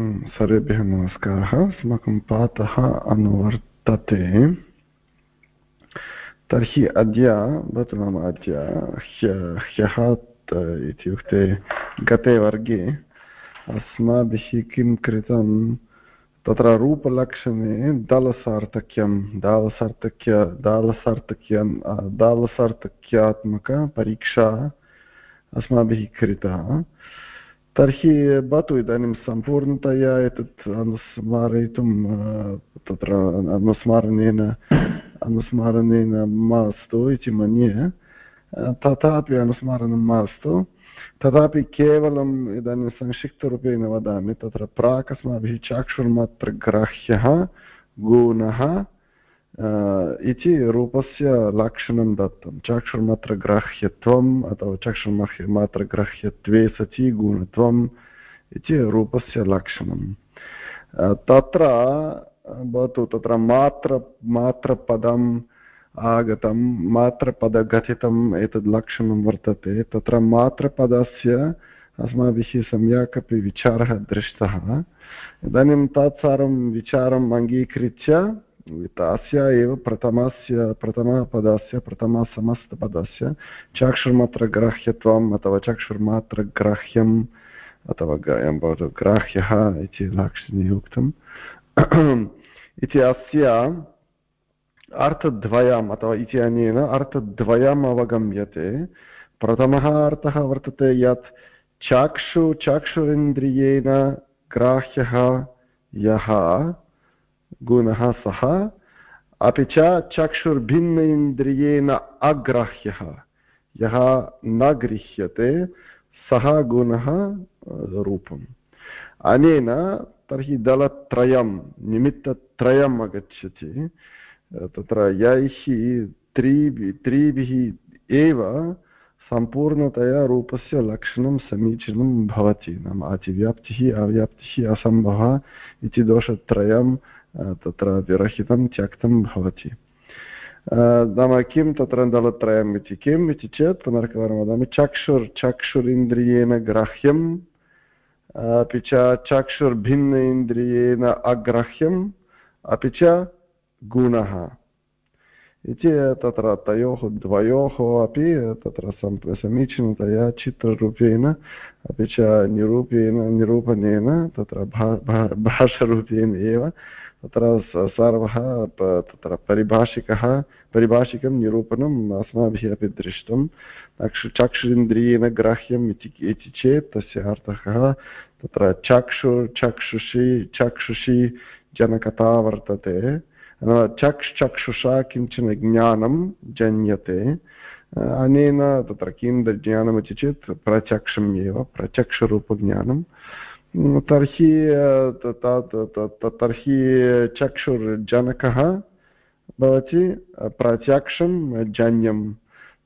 सर्वेभ्यः नमस्कारः। अस्माकं पाठः अनुवर्तते। तर्हि अद्य भवतु नाम अद्य ह्यः इत्युक्ते गते वर्गे अस्माभिः किं कृतं? तत्र रूपलक्षणे दलसार्थक्यं, दालसार्थक्य दालसार्थक्य दालसार्थक्यात्मकपरीक्षा अस्माभिः कृता। तर्हि भवतु इदानीं सम्पूर्णतया एतत् अनुस्मारयितुं तत्र अनुस्मारणेन अनुस्मारणेन मास्तु इति मन्ये तथापि अनुस्मारणं मास्तु तथापि केवलम् इदानीं संक्षिप्तरूपेण वदामि तत्र प्राक् अस्माभिः चाक्षुर्मात्रग्राह्यः गुणः इति रूपस्य लक्षणं दत्तं चक्षुर्मात्रग्राह्यत्वम् अथवा चक्षुर्मात्रग्राह्यत्वे सति गुणत्वम् इति रूपस्य लक्षणं तत्र भवतु तत्र मात्र मात्रपदम् आगतं मात्रपदगठितम् एतद् लक्षणं वर्तते तत्र मात्रपदस्य अस्माभिः सम्यक् अपि विचारः दृष्टः इदानीं तत्सर्वं विचारम् अङ्गीकृत्य तस्य एव प्रथमस्य, प्रथमपदस्य, प्रथमसमस्तपदस्य। चक्षुर्मात्रग्राह्यत्वम् अथवा चक्षुर्मात्रग्राह्यम् अथवा भवतु, ग्राह्यः इति लक्षणे उक्तम् इति अस्य अर्थद्वयम् अथवा इति अनेन अर्थद्वयम् अवगम्यते। प्रथमः अर्थः वर्तते यत् चाक्षु, चाक्षुरिन्द्रियेण ग्राह्यः यः गुणः सः। अपि च चक्षुर्भिन्न इन्द्रियेण अग्राह्यः। यः न गृह्यते, सः गुणः रूपम्। अनेन तर्हि दलत्रयं, निमित्तत्रयम् आगच्छति तत्र यैः त्रिभिः त्रिभिः एव सम्पूर्णतया रूपस्य लक्षणं, समीचीनं भवति। नाम अतिव्याप्तिः अव्याप्तिः, असम्भवः इति दोषत्रयं तत्र विरहितं त्यक्तं भवति नाम किं तत्र दलत्रयम् इति किम् इति चेत् पुनरेकवारं वदामि चक्षुर् चक्षुरिन्द्रियेण ग्राह्यम् अपि च चक्षुर्भिन्न इन्द्रियेण अग्राह्यम् अपि च गुणः इति तत्र तयोः द्वयोः अपि तत्र समीचीनतया चित्ररूपेण अपि च निरूपेण निरूपणेन तत्र भा भाषारूपेण एव तत्र सर्वः तत्र परिभाषिकः परिभाषिकं निरूपणम् अस्माभिः अपि दृष्टं चक्षु चक्षुरिन्द्रियेण ग्राह्यम् इति इति चेत् तस्य अर्थः तत्र चक्षु चक्षुषि चक्षुषि जनकता वर्तते चक्षुषा किंचन ज्ञानं जन्यते। अनेन तत्र किं ज्ञानमिति चेत् प्रचक्षम् एव, प्रचक्षरूपज्ञानं। तर्हि तर्हि चक्षुर्जनकः भवति प्रत्यक्षं जन्यं।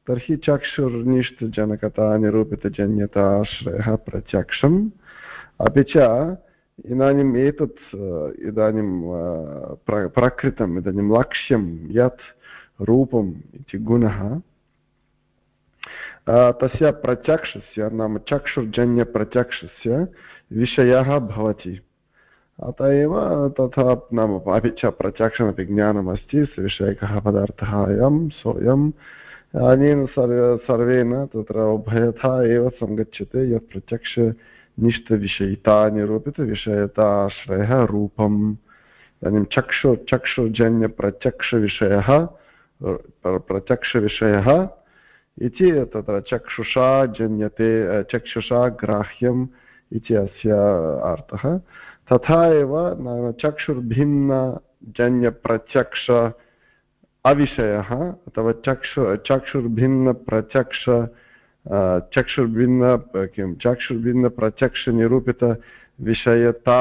तर्हि चक्षुर्निष्ठजनकता, निरूपितजन्यता, आश्रयः प्रत्यक्षम् अपि च इदानीम् एतत् इदानीं प्र प्रकृतम् इदानीं लक्ष्यं यत् रूपम् इति गुणः तस्य प्रत्यक्षस्य नाम चक्षुर्जन्यप्रत्यक्षस्य विषयः भवति अत एव तथा नाम अपि च प्रत्यक्षमपि ज्ञानमस्ति विषयकः पदार्थः अयं सोऽयम् अनेन सर्व सर्वेण तत्र उभयथा एव सङ्गच्छते यत् प्रत्यक्षनिष्ठविषयिता निरूपितविषयता आश्रयः रूपम् इदानीं चक्षु चक्षुर्जन्यप्रत्यक्षविषयः प्रत्यक्षविषयः इति तत्र चक्षुषा जन्यते चक्षुषा ग्राह्यम् इति अस्य अर्थः तथा एव नाम चक्षुर्भिन्नजन्यप्रत्यक्ष अविषयः अथवा चक्षु चक्षुर्भिन्नप्रत्यक्ष चक्षुर्भिन्न किं चक्षुर्भिन्नप्रत्यक्षनिरूपितविषयता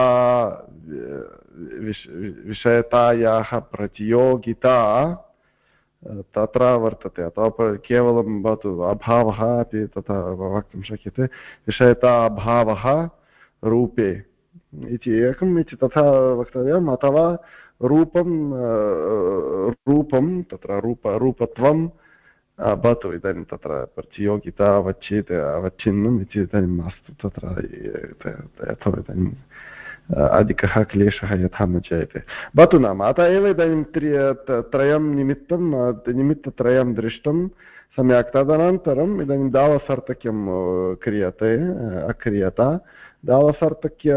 विषयतायाः प्रतियोगिता तत्र वर्तते अथवा केवलं भवतु अभावः अपि तथा वक्तुं शक्यते विषयता अभावः रूपे इति एकम् इति तथा वक्तव्यम् अथवा रूपं रूपं तत्र रूप रूपत्वं भवतु इदानीं तत्र प्रतियोगिता अवच्छेद अवच्छिन्नम् इति इदानीं मास्तु, तत्र अथवा इदानीं अधिकः क्लेशः यथा न जायते भवतु नाम, अतः एव इदानीं त्रि त्रयं निमित्तं निमित्तत्रयं दृष्टं सम्यक्। तदनन्तरम् इदानीं दावसार्थक्यं क्रियते अक्रियता। दावसार्थक्य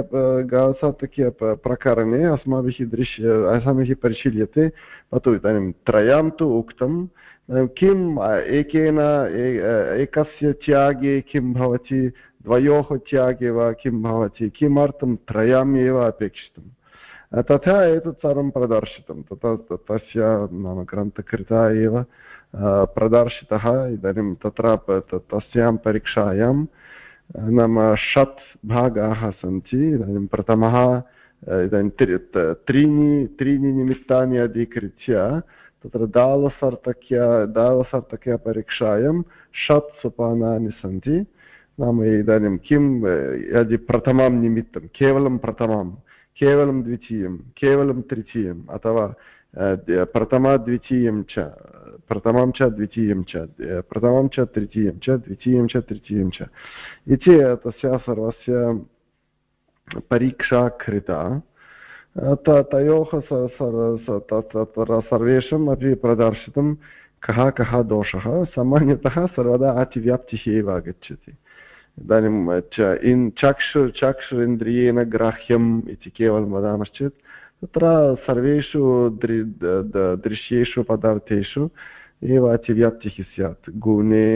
गावसार्थक्य प्रकरणे अस्माभिः दृश्य अस्माभिः परिशील्यते। भवतु इदानीं त्रयं तु उक्तं किम् एकेन एकस्य त्यागे किं भवति, द्वयोः त्यागे वा किं भवति, किमर्थं त्रयम् एव अपेक्षितं तथा एतत् सर्वं प्रदर्शितं। तथा तस्य नाम ग्रन्थकृता एव प्रदर्शितः इदानीं तत्र तस्यां परीक्षायां नाम षट् भागाः सन्ति। इदानीं प्रथमः इदानीं त्रीणि त्रीणि निमित्तानि अधिकृत्य तत्र दालसर्तक्य दालसर्तक्यपरीक्षायां षट् सोपानानि सन्ति। नाम इदानीं किं यदि प्रथमं निमित्तं, केवलं प्रथमं, केवलं द्वितीयं, केवलं तृतीयम्, अथवा प्रथमद्वितीयं च, प्रथमं च द्वितीयं च प्रथमं च तृतीयं च, द्वितीयं च तृतीयं च, इति तस्य सर्वस्य परीक्षा कृता। तयोः सर्वेषाम् अपि प्रदर्शितं कः कः दोषः सामान्यतः सर्वदा अतिव्याप्तिः एव आगच्छति इदानीं च इन् चक्षु चक्षुरिन्द्रियेण ग्राह्यम् इति केवलं वदामश्चेत् तत्र सर्वेषु दृ दृश्येषु पदार्थेषु एव अतिव्याप्तिः स्यात् गुणे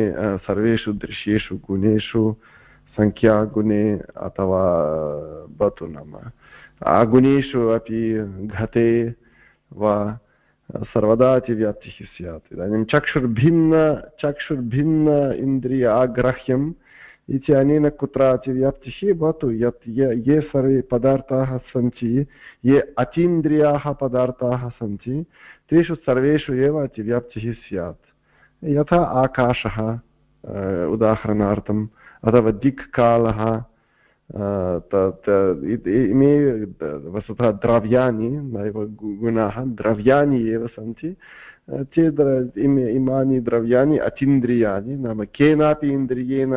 सर्वेषु दृश्येषु गुणेषु सङ्ख्यागुणे अथवा भवतु नाम आगुणेषु अपि घटे वा सर्वदा अतिव्याप्तिः स्यात् इदानीं चक्षुर्भिन्न चक्षुर्भिन्न इन्द्रिय आग्राह्यं इति अनेन कुत्रापि व्याप्तिः भवतु यत् ये सर्वे पदार्थाः सन्ति ये अतीन्द्रियाः पदार्थाः सन्ति तेषु सर्वेषु एव अतिव्याप्तिः स्यात् यथा आकाशः उदाहरणार्थम् अथवा दिक्कालः इमे वस्तुतः द्रव्याणि नैव गुणाः द्रव्याणि एव सन्ति चेत् इमे इमानि द्रव्याणि अतीन्द्रियाणि नाम केनापि इन्द्रियेण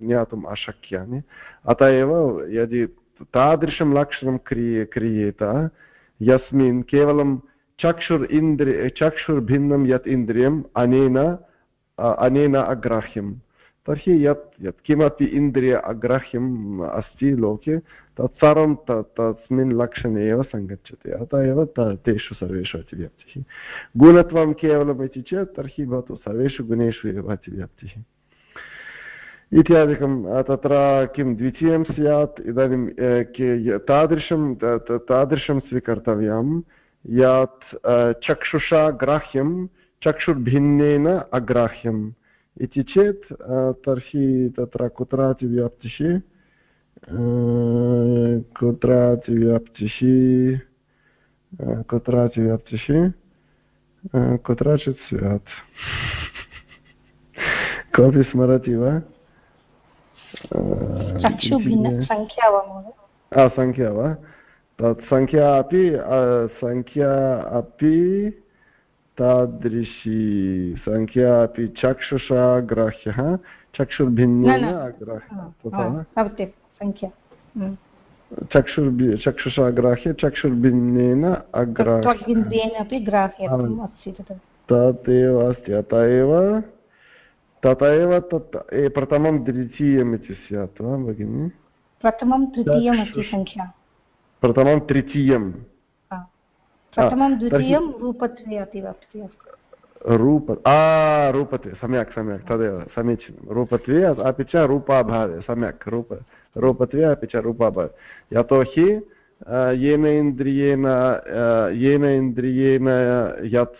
ज्ञातुम् अशक्यानि अतः एव यदि तादृशं लक्षणं क्रिये क्रियेत यस्मिन् केवलं चक्षुर् इन्द्रिय चक्षुर्भिन्नं यत् इन्द्रियम् अनेन अनेन अग्राह्यं तर्हि यत् यत् किमपि इन्द्रिय अग्राह्यम् अस्ति लोके तत्सर्वं तस्मिन् लक्षणे एव सङ्गच्छति अतः एव तेषु सर्वेषु अतिव्याप्तिः गुणत्वं केवलम् इति चेत् तर्हि भवतु सर्वेषु गुणेषु एव अतिव्याप्तिः इत्यादिकं तत्र किं द्वितीयं स्यात् इदानीं तादृशं तादृशं स्वीकर्तव्यं यत् चक्षुषा ग्राह्यं चक्षुर्भिन्नेन अग्राह्यम् इति चेत् तर्हि तत्र कुत्रापि व्याप्तिः कुत्रापि व्याप्तिः कुत्रापि व्याप्तिः कुत्रचित् स्यात् कोऽपि स्मरति वा सङ्ख्या वा तत् सङ्ख्या अपि सङ्ख्या अपि तादृशी सङ्ख्या अपि चक्षुषा ग्राह्यः चक्षुर्भिन्नेन अग्राह्यः चक्षुर्भि चक्षुषा ग्राह्य चक्षुर्भिन्नेन अग्राह्येन्द्रियेण अपि ग्राह्यम् अस्ति तदेव अस्ति अत एव तत एव तत् प्रथमं द्वितीयम् इति स्यात् वा भगिनि? प्रथमं तृतीयम् प्रथमं तृतीयं प्रथमं द्वितीयं रूपत्वे अतिव्याप्ति अस्ति। रूप आ रूपत्वे सम्यक् सम्यक् तदेव समीचीनं। रूपत्वे अपि च रूपाभावे सम्यक् रूप रूपत्वे अपि च रूपाभावे। यतोहि येन इन्द्रियेण येन इन्द्रियेण यत्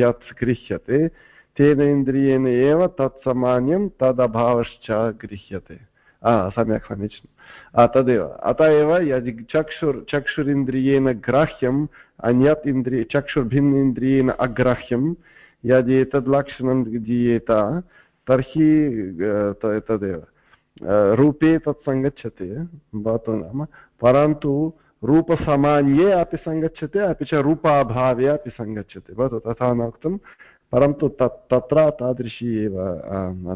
यत् गृह्यते तेन इन्द्रियेण एव तत्सामान्यं तदभावश्च गृह्यते। सम्यक् समीचीनं तदेव अतः एव यदि चक्षुर् चक्षुरिन्द्रियेण ग्राह्यम् अन्यत् इन्द्रिय चक्षुर्भिन्न इन्द्रियेण अग्राह्यं यदि एतद् लक्षणं दीयेत तर्हि तदेव रूपे तत् सङ्गच्छति भवतु नाम परन्तु रूपसामान्ये अपि सङ्गच्छति अपि च रूपाभावे अपि सङ्गच्छति भवतु तथा न उक्तं परन्तु तत्, तत्र तादृशी एव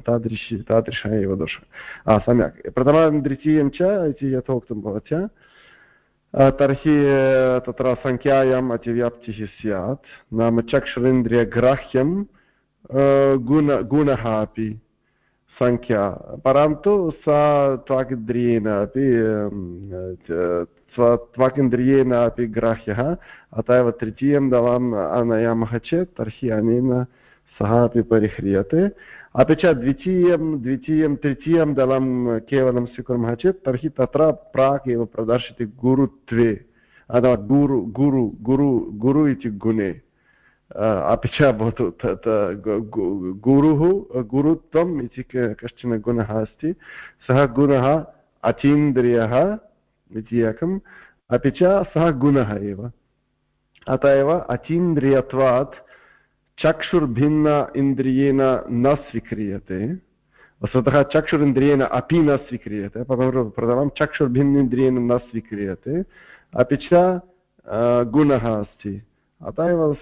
तादृशी, तादृशः एव दोषः। सम्यक्। प्रथमं द्वितीयं च इति यथोक्तं भवत्या। तर्हि तत्र सङ्ख्यायाम् अतिव्याप्तिः स्यात्। नाम चक्षुरिन्द्रियग्राह्यं गुण, गुणः अपि सङ्ख्या। परन्तु सा त्वागिन्द्रियेण अपि त्वागिन्द्रियेण अपि ग्राह्यः अत एव तृतीयं दलम् आनयामः चेत् तर्हि अनेन सः अपि परिह्रियते अपि च द्वितीयं द्वितीयं तृतीयं दलं केवलं स्वीकुर्मः चेत् तर्हि तत्र प्राक् एव प्रदर्शति गुरुत्वे अथवा गुरु गुरु गुरु गुरु इति गुणे अपि च भवतु तत् गुरुः गुरुत्वम् इति कश्चन गुणः अस्ति सः गुणः अचीन्द्रियः एकम् अपि च सः गुणः एव। अत एव अचीन्द्रियत्वात् चक्षुर्भिन्न इन्द्रियेण न स्वीक्रियते। वस्तुतः चक्षुरिन्द्रियेण अपि न स्वीक्रियते। प्रथमं चक्षुर्भिन्न इन्द्रियेण न स्वीक्रियते। अपि च गुणः अस्ति। अत एव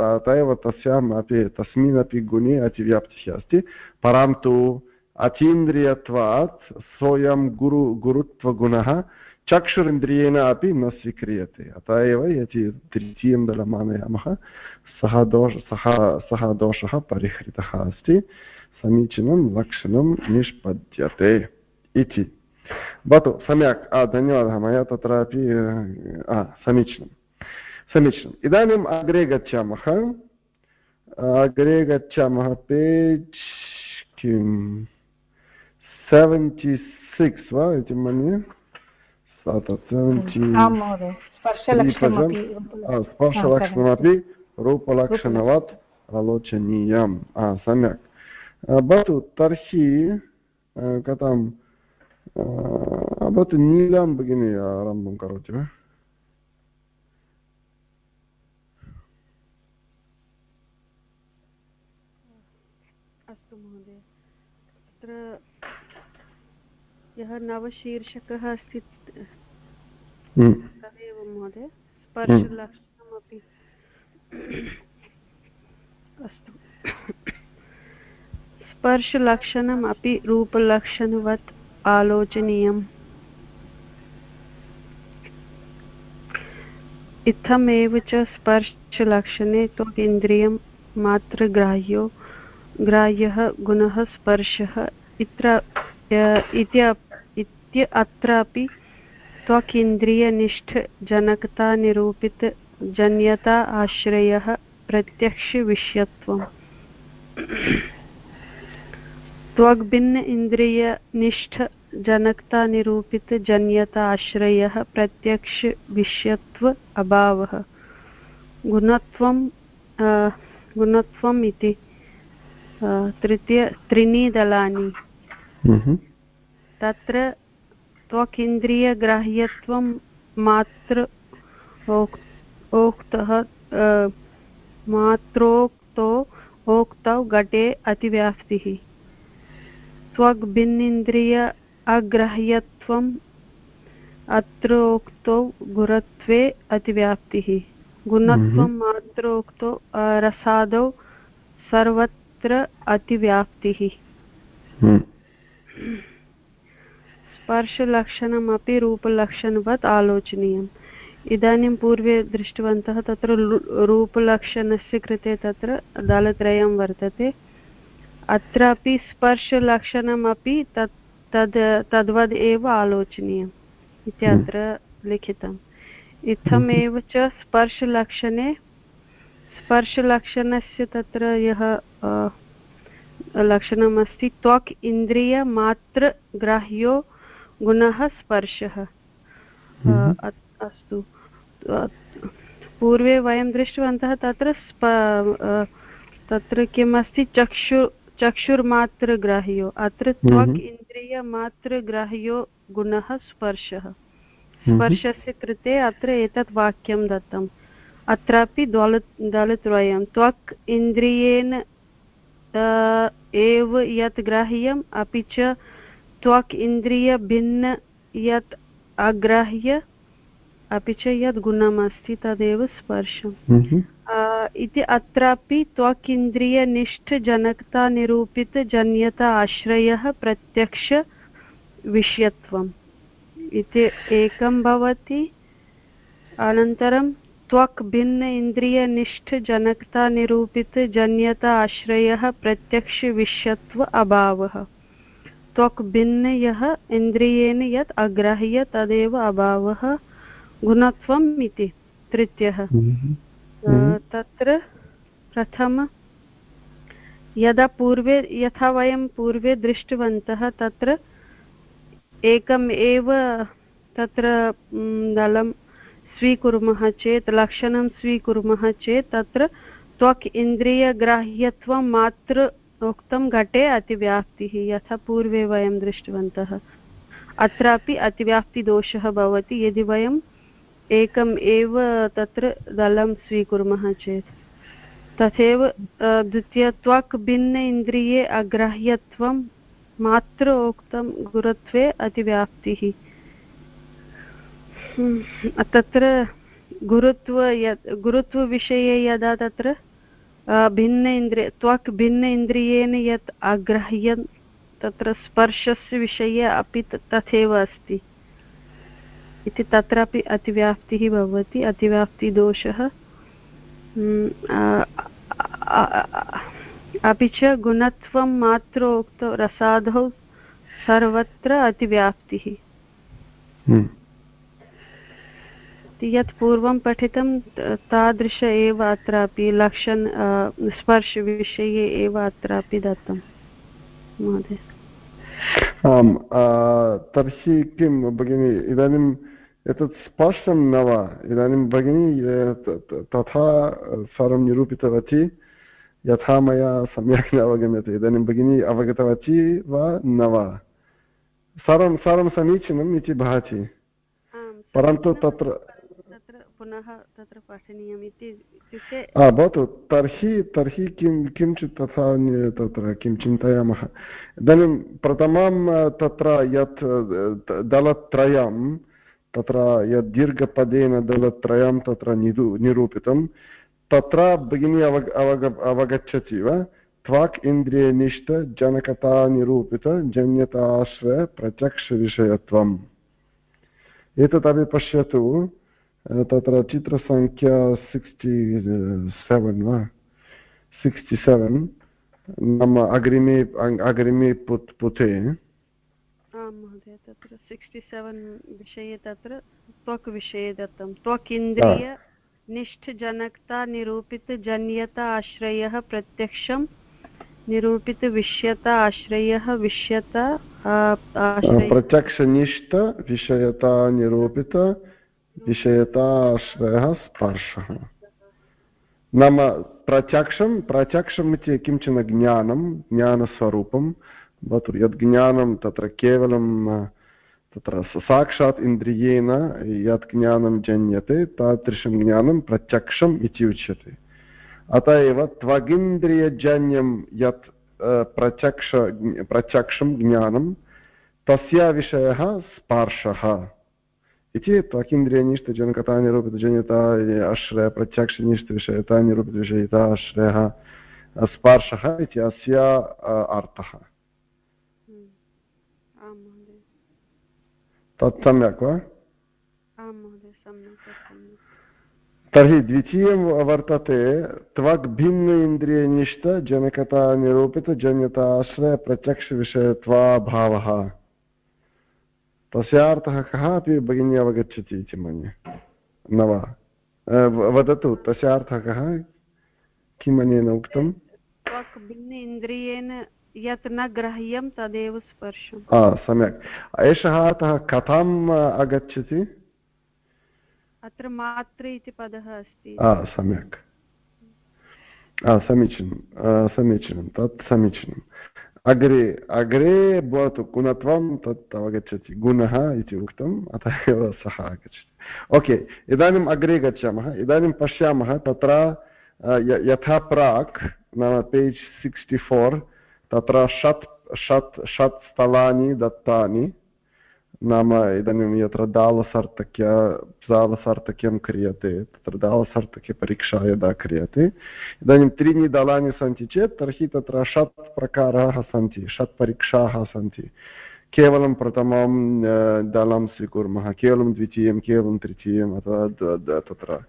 अत एव तस्याम् अपि, तस्मिन्नपि गुणे अतिव्याप्तिः अस्ति। परन्तु अतीन्द्रियत्वात् सोऽयं गुरु गुरुत्वगुणः चक्षुरिन्द्रियेण अपि न स्वीक्रियते। अतः एव यदि तृतीयं दलम् आनयामः सः दोष, सः सः दोषः परिहृतः अस्ति। समीचीनं लक्षणं निष्पद्यते इति। भवतु, सम्यक्। धन्यवादः मया। तत्रापि समीचीनं। समीचीनम्। इदानीम् अग्रे गच्छामः। अग्रे गच्छामः पेज् किं सेवेण्टि सिक्स् वा इति मन्ये। स्पर्शलक्षणमपि रूपलक्षणवत् आलोचनीयं सम्यक् भवतु तर्हि कथं भवतु नीलां भगिनी आरम्भं करोति वा अस्तु महोदय तत्र यः नवशीर्षकः अस्ति। तदेव महोदय स्पर्शलक्षणमपि अस्तु स्पर्शलक्षणम् अपि रूपलक्षणवत् आलोचनीयम्। इत्थमेव च स्पर्शलक्षणे त्वगिन्द्रियं मात्रग्राह्यो ग्राह्यः गुणः स्पर्शः। इत्र इत्य अत्रापि त्वकिन्द्रियनिष्ठजनकतानिरूपितजन्यता आश्रयः प्रत्यक्षविषयत्वम्। त्वग्भिन्न इन्द्रियनिष्ठजनकतानिरूपितजन्यता आश्रयः प्रत्यक्षविषयत्व अभावः। गुणत्वं गुणत्वम् इति तृतीय त्रीणि दलानि हम्म। तत्र त्वकिन्द्रियग्राह्यत्वं मात्र ओक्तः मात्रोक्तो ओक्तौ घटे अतिव्याप्तिः त्वग्भिन्निन्द्रिय अग्राह्यत्वम् अत्रोक्तौ गुरत्वे अतिव्याप्तिः गुणत्वं। मात्रोक्तौ रसादौ सर्वत्र अतिव्याप्तिः हम्म। स्पर्शलक्षणमपि रूपलक्षणवत् आलोचनीयम् इदानीं पूर्वे दृष्टवन्तः तत्र रूपलक्षणस्य कृते तत्र दलत्रयं वर्तते अत्रापि स्पर्शलक्षणमपि तत्, तद्, तद्वद् एव आलोचनीयम् इति। अत्र लिखितम् इत्थमेव च स्पर्शलक्षणे, स्पर्शलक्षणस्य तत्र यः लक्षणमस्ति, त्वक् इन्द्रियमात्रग्राह्यो गुणः स्पर्शः। हम्म। अस्तु। पूर्वे वयं दृष्टवन्तः तत्र तत्र किम् अस्ति चक्षु चक्षुर्मात्रग्राह्यो। अत्र हम्म। त्वक् इन्द्रियमात्रग्राह्यो गुणः स्पर्शः। हम्म। स्पर्शस्य कृते अत्र एतत् वाक्यं दत्तम्। अत्रापि दल दलत्रयं। त्वक् इन्द्रियेण एव यत् ग्राह्यम् अपि च त्वक् इन्द्रियभिन्न यत् अग्राह्य अपि च यद् गुणमस्ति तदेव स्पर्शम्। इति अत्रापि त्वक् इन्द्रियनिष्ठजनकतानिरूपितजन्यता आश्रयः प्रत्यक्षविषयत्वम्। इति एकं भवति। अनन्तरं त्वक् भिन्न इन्द्रियनिष्ठजनकता निरूपितजन्यता आश्रयः प्रत्यक्षविष्यत्व अभावः। त्वक् भिन्न यः इन्द्रियेण यत् अग्राह्य तदेव अभावः गुणत्वम् इति तृतीयः हम्म। तत्र प्रथम यदा पूर्वे यथा वयं पूर्वे दृष्टवन्तः तत्र एकम् एव तत्र दलं स्वीकुर्मः चेत् लक्षणं स्वीकुर्मः चेत् तत्र त्वक् इन्द्रियग्राह्यत्वं मात्र उक्तं घटे अतिव्याप्तिः यथा पूर्वे वयं दृष्टवन्तः। अत्रापि अतिव्याप्तिदोषः भवति यदि वयम् एकम् एव तत्र दलं स्वीकुर्मः चेत्। तथैव द्वितीयत्वाक् भिन्न इन्द्रिये अग्राह्यत्वं मात्र उक्तं गुरुत्वे अतिव्याप्तिः। हम्म, तत्र गुरुत्व यत् गुरुत्वविषये यदा तत्र भिन्न इन्द्रिय त्वक् भिन्न इन्द्रियेण यत् अग्राह्यं तत्र स्पर्शस्य विषये अपि तथैव अस्ति। इति तत्रापि अतिव्याप्तिः भवति, अतिव्याप्तिदोषः। अपि च गुणत्वं मात्र उक्त रसादौ सर्वत्र अतिव्याप्तिः। यत् पूर्वं पठितं तादृश एव अत्रापि लक्षण स्पर्शविषये एव अत्रापि दत्तं। महोदय। आम् तर्हि किं भगिनि इदानीम् एतत् स्पष्टं न वा? इदानीं भगिनी तथा सर्वं निरूपितवती यथा मया सम्यक् न अवगम्यते। इदानीं भगिनी अवगतवती वा न वा? सर्वं सर्वं समीचीनम् इति भाति। परन्तु तत्र पुनः तत्र पठनीयम् इति इत्युक्ते भवतु, तर्हि तर्हि किं, किञ्चित् तथा तत्र किं चिन्तयामः। इदानीं प्रथमं, तत्र यत् दलत्रयं, तत्र यद् दीर्घपदेन दलत्रयं तत्र निरू निरूपितं, तत्र भगिनी अवग अवग, अवगच्छति वा? त्वाक् इन्द्रियनिष्ठ जनकता निरूपित, जन्यताश्रय प्रत्यक्षविषयत्वम् एतदपि पश्यतु। तत्र चित्रसङ्ख्या सिक्स्टि सेवेन् वा सिक्स्टि सेवेन् नाम अग्रिमे अग्रिमे पुत् पुते आं महोदय तत्र सिक्स्टि सेवेन् विषये तत्र त्वक् विषये दत्तं त्वक् इन्द्रिय निष्ठजनकता निरूपितजन्यता आश्रयः प्रत्यक्षं निरूपितविष्यता आश्रयः विष्यता प्रत्यक्षनिष्ठ विषयता निरूपित विषयताश्रयः स्पर्शः नाम प्रत्यक्षं प्रत्यक्षम् इति किंचन ज्ञानं, ज्ञानस्वरूपं भवतु यद् ज्ञानं, तत्र केवलं तत्र साक्षात् इन्द्रियेण यत् ज्ञानं जन्यते, तादृशं ज्ञानं प्रत्यक्षम् इति उच्यते। अत एव त्वगिन्द्रियजन्यं यत् प्रत्यक्ष, प्रत्यक्षं ज्ञानं, तस्य विषयः स्पर्शः। इति त्वकिन्द्रियनिष्ठजनकता निरूपितजन्यता आश्रय प्रत्यक्षनिष्ठविषयता निरूपितविषयता आश्रयः स्पर्शः इति अस्य अर्थः तत् सम्यक् वा तर्हि द्वितीयं वर्तते त्वग् भिन्न इन्द्रियनिष्ठ जनकता निरूपितजन्यता आश्रय प्रत्यक्षविषयत्वाभावः तस्य अर्थः कः अपि भगिनी अवगच्छति इति मन्ये न वा वदतु तस्य अर्थः कः किम् अनेन उक्तम् इन्द्रियेण यत् न ग्राह्यं तदेव स्पर्शम् सम्यक् एषः अर्थः कथम् आगच्छति अत्र मात्र इति पदः अस्ति सम्यक् समीचीनं समीचीनं तत् समीचीनम् अग्रे अग्रे भवतु गुणत्वं तत् अवगच्छति गुणः इति उक्तम् अतः एव सः आगच्छति ओके इदानीम् अग्रे गच्छामः इदानीं पश्यामः तत्र यथा प्राक् नाम पेज् सिक्स्टि फोर् तत्र षट् षट् षट् स्थलानि दत्तानि नाम इदानीं यत्र दालसर्तक्य दालसर्तक्यं क्रियते तत्र दालसर्तक्यपरीक्षा यदा क्रियते इदानीं त्रीणि दलानि सन्ति चेत् तर्हि तत्र षट् प्रकाराः सन्ति षट् परीक्षाः सन्ति केवलं प्रथमं दलं स्वीकुर्मः केवलं द्वितीयं केवलं तृतीयम् अथवा तत्र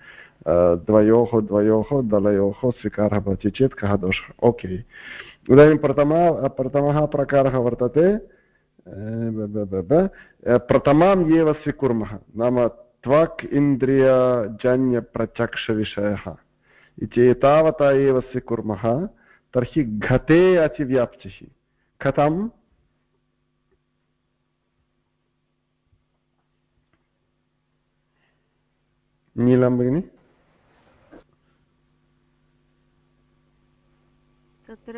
द्वयोः द्वयोः दलयोः स्वीकारः भवति चेत् कः दोषः ओके इदानीं प्रथमा प्रथमः प्रकारः वर्तते प्रथमाम् एव स्वीकुर्मः नाम त्वक् इन्द्रियजन्यप्रत्यक्षविषयः इति एतावता एव स्वीकुर्मः तर्हि घटे अतिव्याप्तिः कथम् नीलं भगिनि तत्र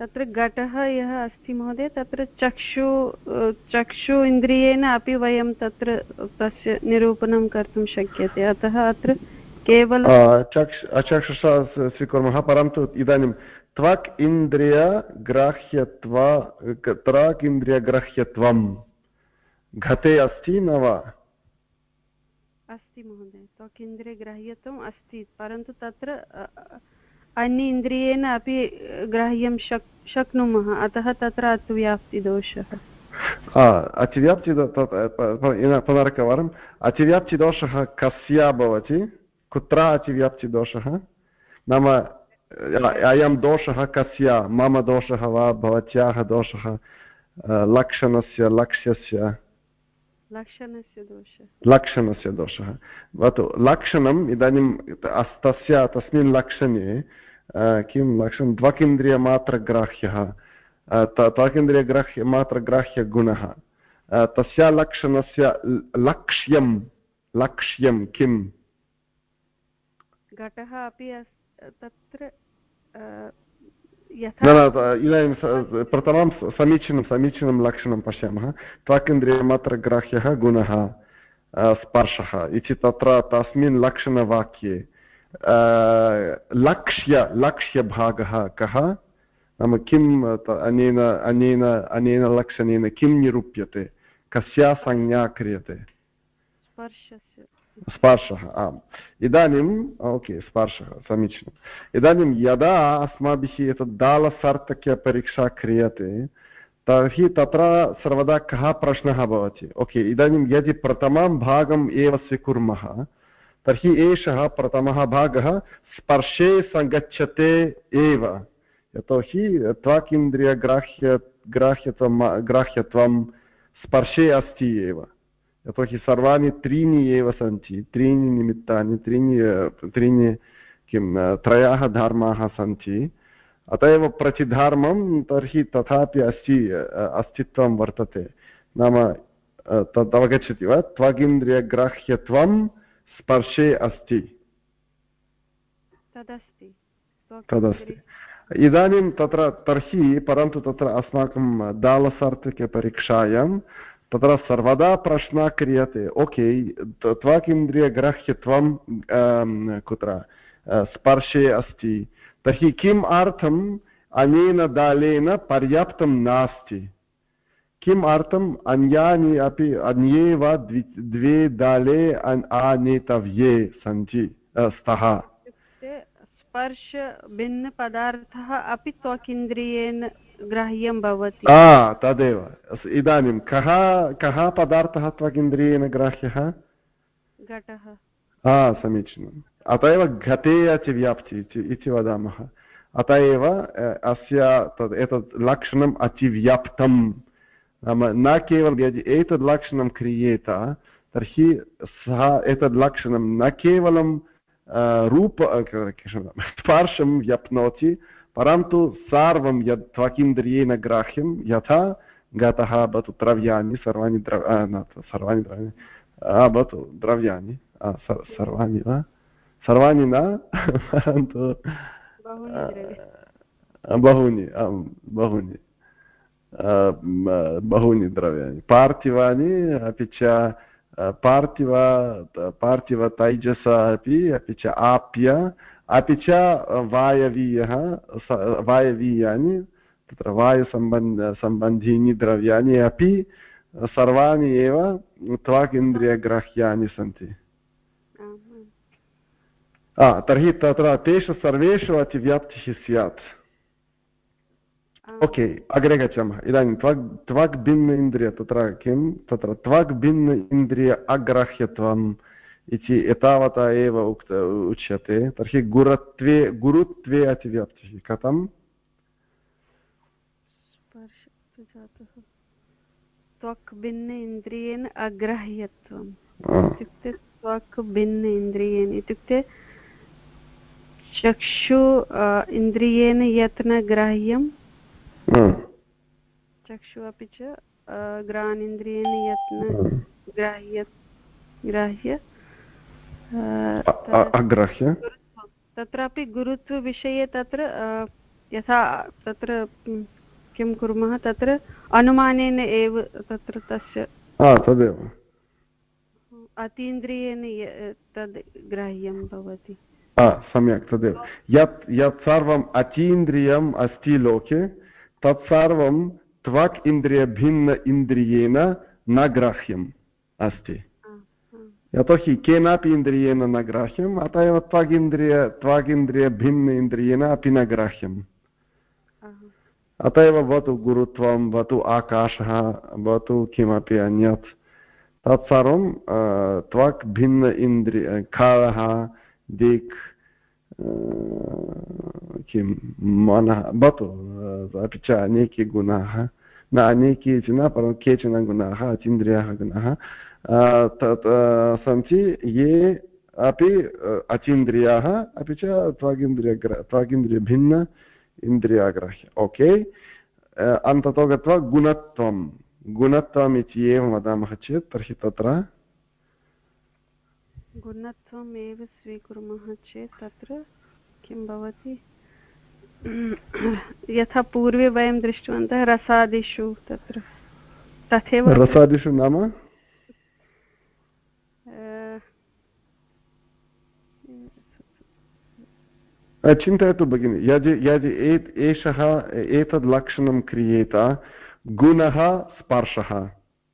तत्र घटः यः अस्ति महोदय तत्र चक्षु चक्षु इन्द्रियेण अपि वयं तत्र तस्य निरूपणं कर्तुं शक्यते। अतः अत्र केवलं चक्षुषा स्वीकुर्मः परन्तु इदानीं त्वक् इन्द्रियग्राह्यत्वा त्राक् इन्द्रियग्राह्यत्वं घटे अस्ति न वा? अस्ति महोदय त्वक् इन्द्रियग्राह्यत्वम् अस्ति परन्तु तत्र अन्य इन्द्रियेण अपि ग्राह्यं शक् शक्नुमः। अतः तत्र अतिव्याप्तिदोषः। अतिव्याप्ति पुनरेकवारम्। अतिव्याप्तिदोषः कस्य भवति? कुत्र अतिव्याप्तिदोषः? नाम अयं दोषः कस्य? मम दोषः वा? भवत्याः दोषः? लक्षणस्य लक्ष्यस्य? लक्षणस्य दोषः। भवतु लक्षणम् इदानीं तस्य तस्मिन् लक्षणे किं लक्षणं त्वकिन्द्रियमात्रग्राह्यः त्वकिन्द्रियग्राह्य मात्रग्राह्यगुणः तस्य लक्षणस्य लक्ष्यं लक्ष्यं किम् घटः अपि तत्र न न इदानीं प्रथमं समीचीनं समीचीनं लक्षणं पश्यामः त्वकिन्द्रियमात्रग्राह्यः गुणः स्पर्शः इति तत्र तस्मिन् लक्षणवाक्ये लक्ष्य लक्ष्यभागः कः नाम किम् अनेन अनेन अनेन लक्षणेन किं निरूप्यते कस्या संज्ञा क्रियते स्पर्शः आम् इदानीम् ओके स्पर्शः समीचीनम् इदानीं यदा अस्माभिः एतत् दालसार्थक्यपरीक्षा क्रियते तर्हि तत्र सर्वदा कः प्रश्नः भवति ओके इदानीं यदि प्रथमं भागम् एव स्वीकुर्मः तर्हि एषः प्रथमः भागः, स्पर्शे सङ्गच्छते एव। यतोहि त्वाकिन्द्रियग्राह्य ग्राह्यत्वं ग्राह्यत्वं स्पर्शे अस्ति एव। यतोहि सर्वाणि त्रीणि एव सन्ति। त्रीणि निमित्तानि, त्रीणि त्रीणि किं, त्रयः धर्माः सन्ति। अत एव प्रतिधर्मं तर्हि तथापि अस्ति, अस्तित्वं वर्तते। नाम तद् अवगच्छति वा? त्वगिन्द्रियग्राह्यत्वं स्पर्शे अस्ति। तदस्ति। इदानीं तत्र तर्हि परन्तु तत्र अस्माकं दालसार्थक्यपरीक्षायां तत्र सर्वदा प्रश्नः क्रियते। ओके त्वाकिन्द्रियग्राह्यत्वं कुत्र? स्पर्शे अस्ति। तर्हि किम् अर्थम् अनेन दालेन पर्याप्तं नास्ति? किम् अर्थम् अन्यानि अपि अन्ये वा द्वि द्वे दाले आनेतव्ये सन्ति स्तः? स्पर्श भिन्नपदार्थः अपि त्वकिन्द्रियेण ग्राह्यं भवति। तदेव। इदानीं कः कः पदार्थः त्वकिन्द्रियेण ग्राह्यः? घटः। हा समीचीनम्। अत एव घटे अतिव्याप्ति इति वदामः। अत एव अस्य तद् एतत् लक्षणम् अतिव्याप्तम् नाम न केवलं यदि एतद् लक्षणं क्रियेत तर्हि सः एतद् लक्षणं न केवलं रूप स्पर्शं व्यप्नोति परन्तु सर्वं यत् त्वकिन्द्रियेण ग्राह्यं यथा गतः भवतु द्रव्याणि सर्वाणि द्रव न सर्वाणि द्रव्याणि भवतु द्रव्याणि सर्वाणि वा सर्वाणि न परन्तु बहूनि आम् बहूनि बहूनि द्रव्याणि पार्थिवानि अपि च पार्थिव पार्थिवतैजस अपि अपि च आप्य अपि च वायवीयः वायवीयानि तत्र वायुसम्बन्ध सम्बन्धीनि द्रव्याणि अपि सर्वाणि एव त्वागिन्द्रियग्राह्यानि सन्ति तर्हि तत्र तेषु सर्वेषु अतिव्याप्तिः स्यात् ओके अग्रे गच्छामः इदानीं त्वग् त्वग् भिन्न इन्द्रिय तत्र किं तत्र त्वग् भिन्न इन्द्रिय अग्राह्यत्वम् इति एतावता एव उक्त उच्यते तर्हि गुरत्वे गुरुत्वे अतिव्याप्तिः कथम् त्वक् भिन्न इन्द्रियेण अग्राह्यत्वम् इत्युक्ते त्वक् भिन्न इन्द्रियेण इत्युक्ते चक्षु इन्द्रियेण यत् न ग्राह्यं चक्षु अपि च ग्रानिन्द्रियेण यत् न ग्राह्य ग्राह्य अग्राह्य? तत्रापि गुरुत्वविषये तत्र यथा तत्र किं कुर्मः तत्र अनुमानेन एव तत्र तस्य तदेव। अतीन्द्रियेण तद् ग्राह्यं भवति। सम्यक् तदेव। यत् यत् सर्वम् अतीन्द्रियम् अस्ति लोके तत्सर्वं त्वक् इन्द्रियभिन्न इन्द्रियेण न ग्राह्यम् अस्ति। यतोहि केनापि इन्द्रियेण न ग्राह्यम् अत एव त्वगिन्द्रिय त्वागिन्द्रियभिन्न इन्द्रियेण अपि न ग्राह्यम्। अत एव भवतु गुरुत्वं भवतु आकाशः भवतु किमपि अन्यत्। तत्सर्वं त्वक् भिन्न इन्द्रिय कालः दिक् किं मनः भवतु अपि च अनेके गुणाः न अनेके इति न परन्तु केचन गुणाः अतीन्द्रियाः गुणाः तत् सन्ति ये अपि अतीन्द्रियाः अपि च त्वागिन्द्रियग्र त्वागिन्द्रियभिन्न इन्द्रियाग्राह्य ओके अन्ततो गत्वा गुणत्वं गुणत्वम् इति एवं वदामः चेत् तर्हि तत्र गुणत्वम् एव स्वीकुर्मः चेत् तत्र किं भवति? यथा पूर्वे वयं दृष्टवन्तः रसादिषु तत्र तथैव रसादिषु नाम? चिन्तयतु भगिनि, यदि यदि एषः, एतद् लक्षणं क्रियेत, गुणः स्पर्शः।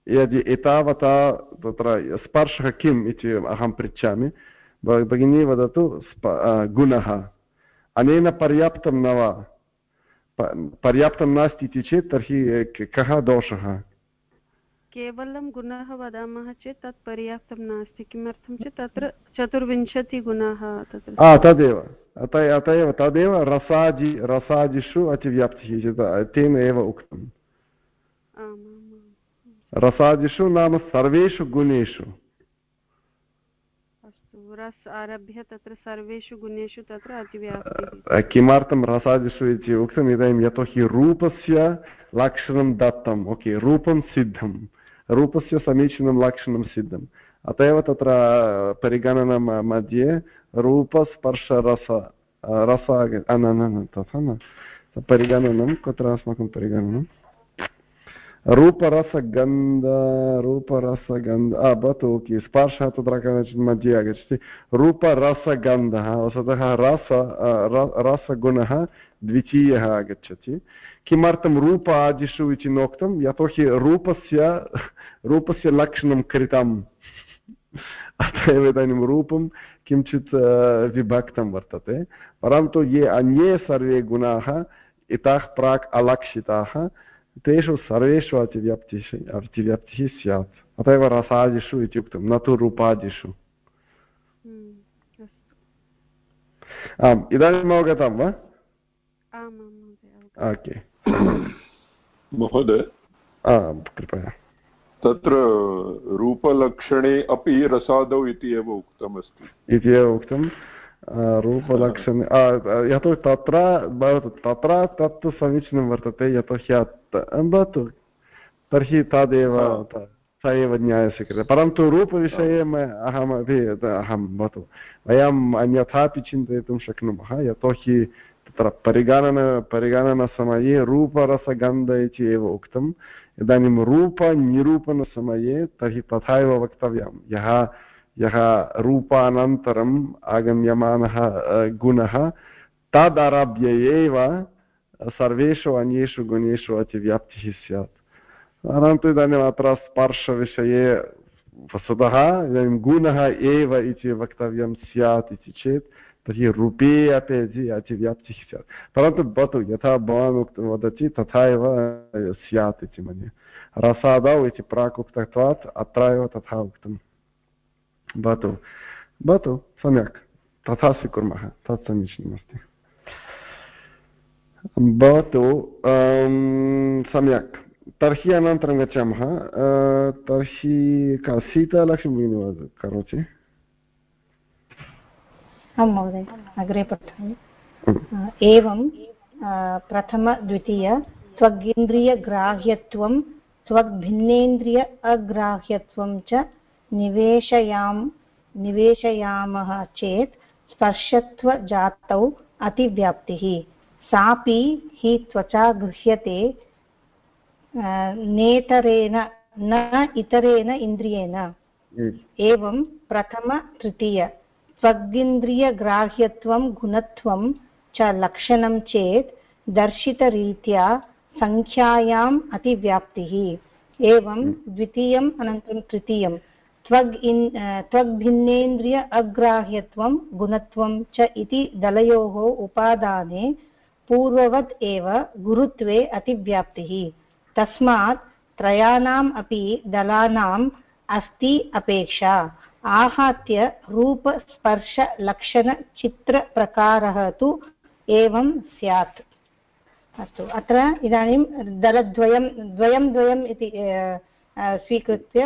यदि एतावता तत्र स्पर्शः किम् इति अहं पृच्छामि भगिनी वदतु गुणः अनेन पर्याप्तं न वा पर्याप्तं नास्ति इति चेत् तर्हि कः दोषः केवलं गुणः वदामः चेत् तत् पर्याप्तं नास्ति किमर्थं चेत् तत्र चतुर्विंशतिगुणाः तत्र तदेव अत अत एव तदेव रसाजि रसाजिषु अतिव्याप्तिः तेन एव उक्तम् रसादिषु नाम सर्वेषु गुणेषु। रस् आरभ्य तत्र सर्वेषु गुणेषु तत्र अतिव्याप्तिः। किमर्थं रसादिषु इति उक्तम्? इदानीं यतोहि रूपस्य लक्षणं दत्तम्। ओके रूपं सिद्धं रूपस्य समीचीनं लक्षणं सिद्धम्। अत एव तत्र परिगणनं मध्ये रूपस्पर्शरस रस न तथा न। परिगणनं कुत्र अस्माकं परिगणनं? रूपरसगन्ध रूपरसगन्ध भवतु ओके स्पर्शः तत्र कदाचित् मध्ये आगच्छति रूपरसगन्धः वस्तुतः रस रसगुणः द्वितीयः आगच्छति किमर्थं रूप आदिषु इति नोक्तं यतोहि रूपस्य रूपस्य लक्षणं कृतम् अत एव इदानीं रूपं किञ्चित् विभक्तं वर्तते परन्तु ये अन्ये सर्वे गुणाः इतः प्राक् अलक्षिताः तेषु सर्वेषु अतिव्याप्तिः अतिव्याप्तिः स्यात्। अत एव रसादिषु इत्युक्तं न तु रूपादिषु। आम् इदानीम् अवगतं वा? ओके। महोदय? कृपया। तत्र रूपलक्षणे अपि रसादौ इति एव उक्तमस्ति। इति एव उक्तं रूपलक्षणे यतोहि तत्र भवतु तत्र तत्तु समीचीनं वर्तते यतोहि भवतु तर्हि तदेव स एव न्यायस्य कृते परन्तु रूपविषये अहमपि अहं भवतु वयम् अन्यथापि चिन्तयितुं शक्नुमः यतोहि तत्र परिगणन परिगणनसमये रूपरसगन्ध इति एव उक्तम्. इदानीं रूपनिरूपणसमये तर्हि तथा एव वक्तव्यं यः यः रूपानन्तरम् आगम्यमानः गुणः तदारभ्य एव सर्वेषु अन्येषु गुणेषु अतिव्याप्तिः स्यात् परन्तु इदानीम् अत्र स्पर्शविषये वस्तुतः इदानीं गुणः एव इति वक्तव्यं स्यात् इति चेत् तर्हि रूपे अपि अचिव्याप्तिः स्यात् परन्तु भवतु यथा भवान् उक्त वदति तथा एव स्यात् इति मन्ये रसादौ इति प्राक् उक्तत्वात् अत्र एव तथा उक्तं भवतु भवतु सम्यक् तथा स्वीकुर्मः तत् समीचीनमस्ति भवतु सम्यक्। तर्हि अनन्तरं गच्छामः। तर्हि का सीतालक्ष्मी करोति? आं महोदय अग्रे पठामि। एवं प्रथमद्वितीय त्वगिन्द्रियग्राह्यत्वं त्वग्भिन्नेन्द्रिय अग्राह्यत्वं च निवेशयां निवेशयामः चेत् स्पर्शत्वजातौ अतिव्याप्तिः। सापि हि त्वचा गृह्यते नेतरेण न इतरेण इन्द्रियेण। एवं प्रथम तृतीय। त्वगिन्द्रियग्राह्यत्वं गुणत्वं च लक्षणं चेत् दर्शितरीत्या सङ्ख्यायाम् अतिव्याप्तिः। एवं द्वितीयम् अनन्तरं तृतीयं त्वग् इन् त्वग्भिन्नेन्द्रिय अग्राह्यत्वं गुणत्वं च इति दलयोः उपादाने पूर्ववत् एव गुरुत्वे अतिव्याप्तिः। तस्मात् त्रयाणाम् अपि दलानाम् अस्ति अपेक्षा। आहत्य रूपस्पर्शलक्षणचित्रप्रकारः तु एवं स्यात्। अस्तु, अत्र इदानीं दलद्वयं, द्वयं द्वयम् इति स्वीकृत्य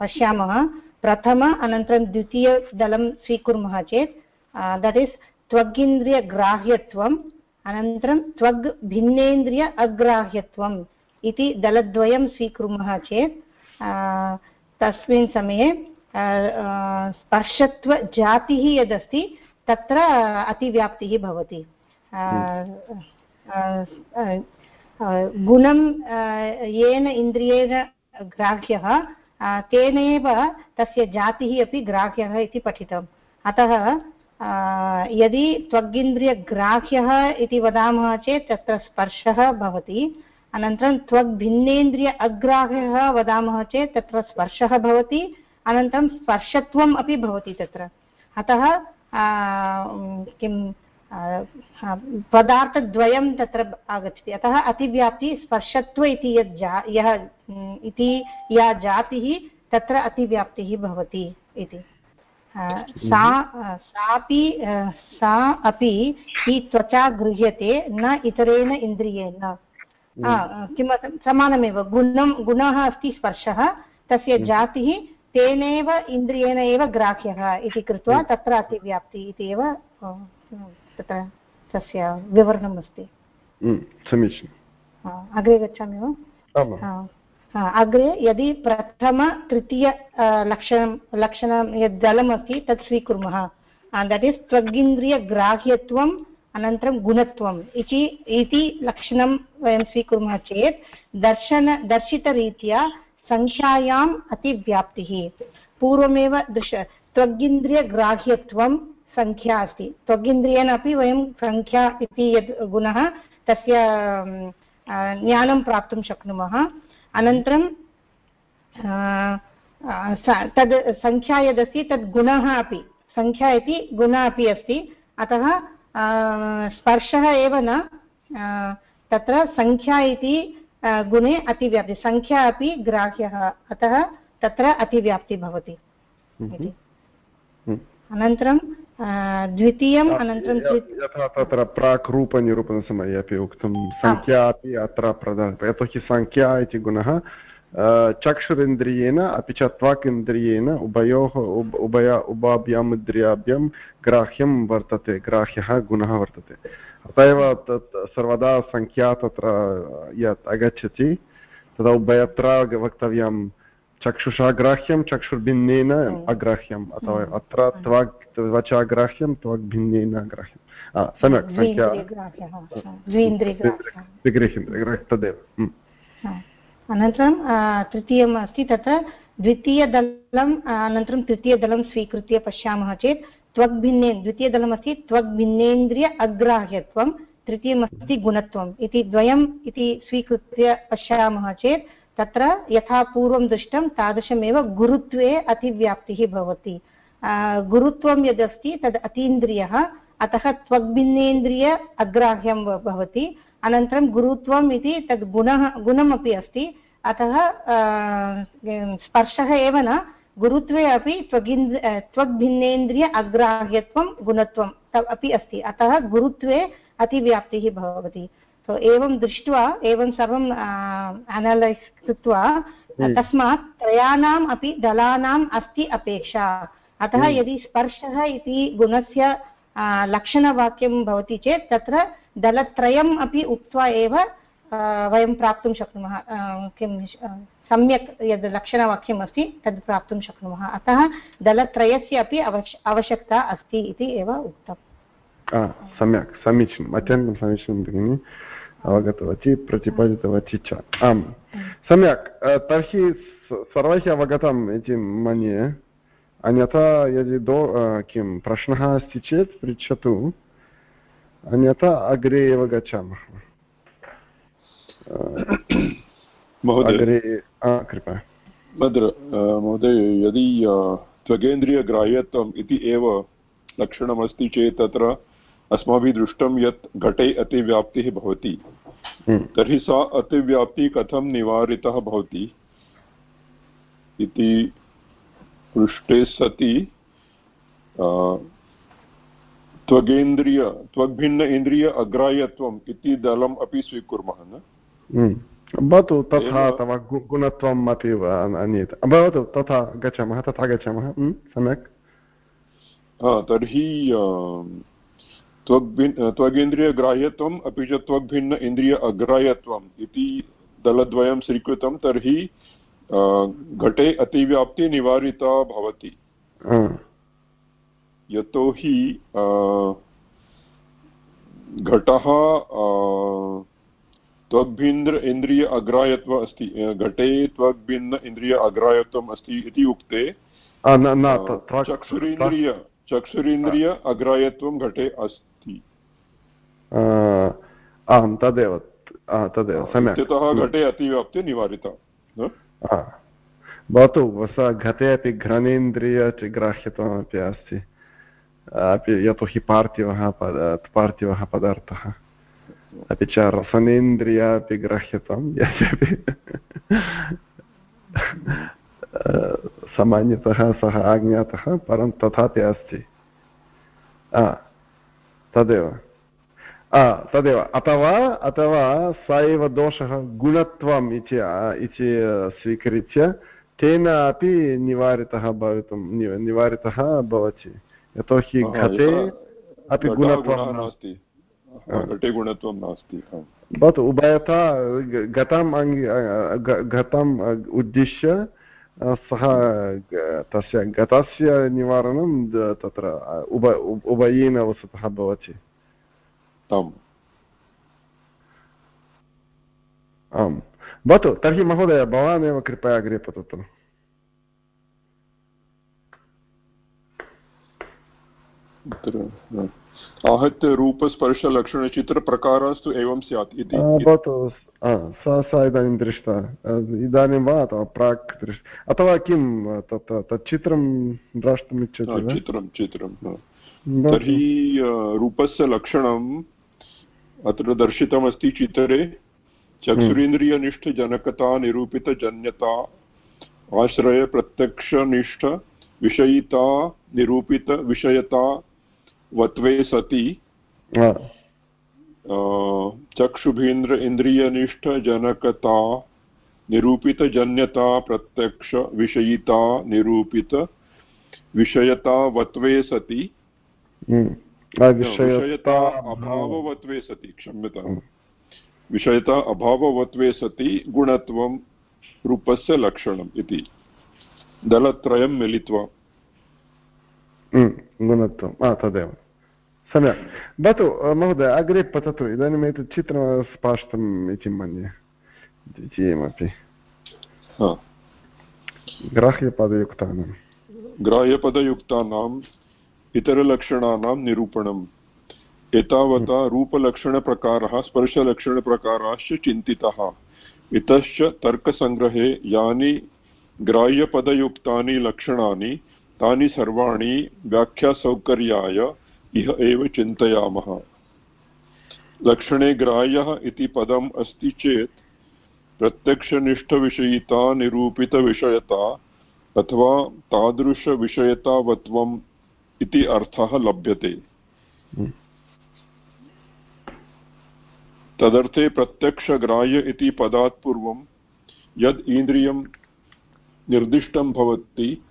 पश्यामः। प्रथम, अनन्तरं द्वितीयदलं स्वीकुर्मः चेत् दट् इस् त्वगिन्द्रियग्राह्यत्वम् अनन्तरं त्वग् भिन्नेन्द्रिय अग्राह्यत्वम् इति दलद्वयं स्वीकुर्मः चेत् तस्मिन् समये स्पर्शत्वजातिः यदस्ति, तत्र अतिव्याप्तिः भवति। गुणं येन इन्द्रियेण ग्राह्यः तेनैव तस्य जातिः अपि ग्राह्यः इति पठितम्। अतः यदि त्वगिन्द्रियग्राह्यः इति वदामः चेत् तत्र स्पर्शः भवति। अनन्तरं त्वग्भिन्नेन्द्रिय अग्राह्यः वदामः चेत् तत्र स्पर्शः भवति। अनन्तरं स्पर्शत्वम् अपि भवति तत्र। अतः किं पदार्थद्वयं तत्र आगच्छति। अतः अतिव्याप्ति स्पर्शत्व इति यत् जा, यः, इति या जातिः तत्र अतिव्याप्तिः भवति इति। सा सापि सा अपि हि त्वचा गृह्यते न इतरेण इन्द्रियेण। किमर्थं? समानमेव। गुणं गुणः अस्ति स्पर्शः तस्य जातिः तेनैव इन्द्रियेण एव ग्राह्यः इति कृत्वा तत्र अतिव्याप्ति इति एव तत्र तस्य विवरणम् अस्ति समीचीनम्। अग्रे गच्छामि वा? अग्रे यदि प्रथम तृतीय लक्षणं लक्षणं यद् जलमस्ति तत् स्वीकुर्मः दट् इस् त्वगिन्द्रियग्राह्यत्वम् अनन्तरं गुणत्वम् इति लक्षणं वयं स्वीकुर्मः चेत् दर्शन दर्शितरीत्या सङ्ख्यायाम् अतिव्याप्तिः पूर्वमेव दृश त्वगिन्द्रियग्राह्यत्वं सङ्ख्या अस्ति त्वगिन्द्रियेण अपि वयं सङ्ख्या इति यद् गुणः तस्य ज्ञानं प्राप्तुं शक्नुमः अनन्तरं तद् सङ्ख्या यदस्ति तद् गुणः अपि सङ्ख्या इति गुणः अपि अस्ति अतः स्पर्शः एव न तत्र सङ्ख्या इति गुणे अतिव्याप्ति सङ्ख्या अपि ग्राह्यः अतः तत्र अतिव्याप्ति भवति हम्म। हम्म। अनन्तरं द्वितीयम् अनन्तरं यथा तत्र प्राक् रूपनिरूपणसमये अपि उक्तं सङ्ख्या अपि अत्र प्रधानता यतोहि सङ्ख्या इति गुणः चक्षुरिन्द्रियेण अपि च त्वाक् इन्द्रियेण उभयोः उभय उभाभ्याम् इन्द्रियाभ्यां ग्राह्यं वर्तते ग्राह्यः गुणः वर्तते। अत एव तत् सर्वदा सङ्ख्या तत्र यत् आगच्छति तदा उभयत्र वक्तव्यं चक्षुषा ग्राह्यं चक्षुर्भिन्नेन अग्राह्यम् अथवा अत्र त्वग् वचाग्राह्यं त्वग्भिन्नेन ग्राह्यं सम्यक् सङ्ख्या तदेव अनन्तरं तृतीयम् अस्ति तत्र द्वितीयदलम् अनन्तरं तृतीयदलं स्वीकृत्य पश्यामः चेत् त्वग्भिन्ने द्वितीयदलमस्ति त्वग्भिन्नेन्द्रिय अग्राह्यत्वं तृतीयमस्ति गुणत्वम्. इति द्वयम् इति स्वीकृत्य पश्यामः चेत् तत्र यथा पूर्वं दृष्टं तादृशमेव गुरुत्वे अतिव्याप्तिः भवति. गुरुत्वं यदस्ति तद् अतीन्द्रियः, अतः त्वग्भिन्नेन्द्रिय अग्राह्यं भवति. अनन्तरं गुरुत्वम् इति तद् गुणः, गुणमपि अस्ति. अतः स्पर्शः एव न, गुरुत्वे अपि त्वगिन्द् त्वग्भिन्नेन्द्रिय अग्राह्यत्वं गुणत्वम् अपि अस्ति. अतः गुरुत्वे अतिव्याप्तिः भवति. सो एवं दृष्ट्वा एवं सर्वम् अनलैस् कृत्वा हम्म। तस्मात् त्रयाणाम् अपि दलानाम् अस्ति अपेक्षा। अतः हम्म। यदि स्पर्शः इति गुणस्य लक्षणवाक्यं भवति चेत् तत्र दलत्रयम् अपि उक्त्वा एव वयं प्राप्तुं शक्नुमः। किं सम्यक् यद् लक्षणवाक्यम् अस्ति तद् प्राप्तुं शक्नुमः। अतः दलत्रयस्य अपि आवश् आवश्यकता अस्ति इति एव उक्तम्। सम्यक् समीचीनम् अत्यन्तं समीचीनं भगिनि। अवगतवती प्रतिपादितवती च आम् सम्यक् तर्हि सर्वैः अवगतम् इति मन्ये अन्यथा यदि दो किं प्रश्नः अस्ति चेत् पृच्छतु अन्यथा अग्रे एव गच्छामः महोदय कृपया महोदय यदि त्वगेन्द्रियग्राह्यत्वम् इति एव लक्षणमस्ति चेत् तत्र अस्माभिः दृष्टं यत् घटे अतिव्याप्तिः भवति। हम्म। तर्हि सा अतिव्याप्तिः कथं निवारितः भवति? इति पृष्टे सति त्वगेन्द्रिय त्वग्भिन्न इन्द्रिय अग्राह्यत्वम् इति दलम् अपि स्वीकुर्मः न? हम्म। भवतु तथा अथवा गुणत्वम् अपि अन्यत्। भवतु तथा गच्छामः तथा गच्छामः। सम्यक्। तर्हि त्वगेन्द्रियग्राह्यत्वम् अपि च त्वग्भिन्न इन्द्रिय अग्राह्यत्वम् इति दलद्वयं स्वीकृतं तर्हि घटे अतिव्याप्ति निवारिता भवति। यतोहि घटः त्वग्भिन्द्र इन्द्रिय अग्रायत्व अस्ति घटे त्वग्भिन्न इन्द्रिय अग्रायत्वम् अस्ति इति उक्ते चक्षुरीन्द्रिय चक्षुरीन्द्रिय अग्रायत्वं घटे अस्ति आम् तदेव तदेव सम्यक् घटे अतिव्याप्ति निवारिता भवतु स घटे अपि घ्रनेन्द्रिय ग्राह्यत्वमपि अस्ति अपि यतोहि पार्थिवः पद पार्थिवः पदार्थः अपि च रसनेन्द्रिया अपि ग्राह्यतां यद्यपि सामान्यतः सः आज्ञातः परं तथापि अस्ति तदेव तदेव अथवा अथवा स एव दोषः गुणत्वम् इति इति स्वीकृत्य तेन अपि निवारितः भवितुं निवारितः भवति यतोहि घटे अपि गुणत्वं नास्ति घटे गुणत्वं नास्ति भवतु उभयथा गताम् अङ्गि गताम् उद्दिश्य सः तस्य गतस्य निवारणं तत्र उभ उभयेन वस्तुतः भवति आम् आम् भवतु तर्हि महोदय भवान् एव कृपया अग्रे पततु आहत्य रूपस्पर्शलक्षणचित्रप्रकारस्तु एवं स्यात् इति भवतु सा सा इदानीं दृष्टा इदानीं वा अथवा प्राक् दृष्ट अथवा किं तत् तत् चित्रं द्रष्टुम् इच्छति चित्रं चित्रं तर्हि रूपस्य लक्षणम् अत्र दर्शितमस्ति चितरे चक्षुरीन्द्रियनिष्ठजनकता निरूपितजन्यता आश्रयप्रत्यक्षनिष्ठ विषयिता निरूपितविषयता वत्वे सति। चक्षुभीन्द्र इन्द्रियनिष्ठजनकता निरूपितजन्यता प्रत्यक्ष विषयिता निरूपित वत्वे सति। हम्म। विषयता अभाववत्वे सति क्षम्यता विषयता अभाववत्वे सति गुणत्वं रूपस्य लक्षणम् इति दलत्रयं मिलित्वा गुणत्वं तदेव सम्यक् भवतु महोदय अग्रे पततु इदानीम् एतत् चित्रं स्पष्टम् इति मन्ये द्वितीयमपि ग्राह्यपदयुक्तानां ग्राह्यपदयुक्तानाम् इतरलक्षणानां निरूपणम्। एतावता रूपलक्षणप्रकारः स्पर्शलक्षणप्रकाराश्च चिन्तितः। इतश्च तर्कसङ्ग्रहे यानि ग्राह्यपदयुक्तानि लक्षणानि तानि सर्वाणि व्याख्यासौकर्याय इह एव चिन्तयामः। लक्षणे ग्राह्यः इति पदम् अस्ति चेत् प्रत्यक्षनिष्ठविषयिता निरूपितविषयता अथवा तादृशविषयतावत्वम् इति अर्थः लभ्यते। हम्म। तदर्थे प्रत्यक्षग्राह्य इति पदात् पूर्वं यद् इन्द्रियं निर्दिष्टं भवति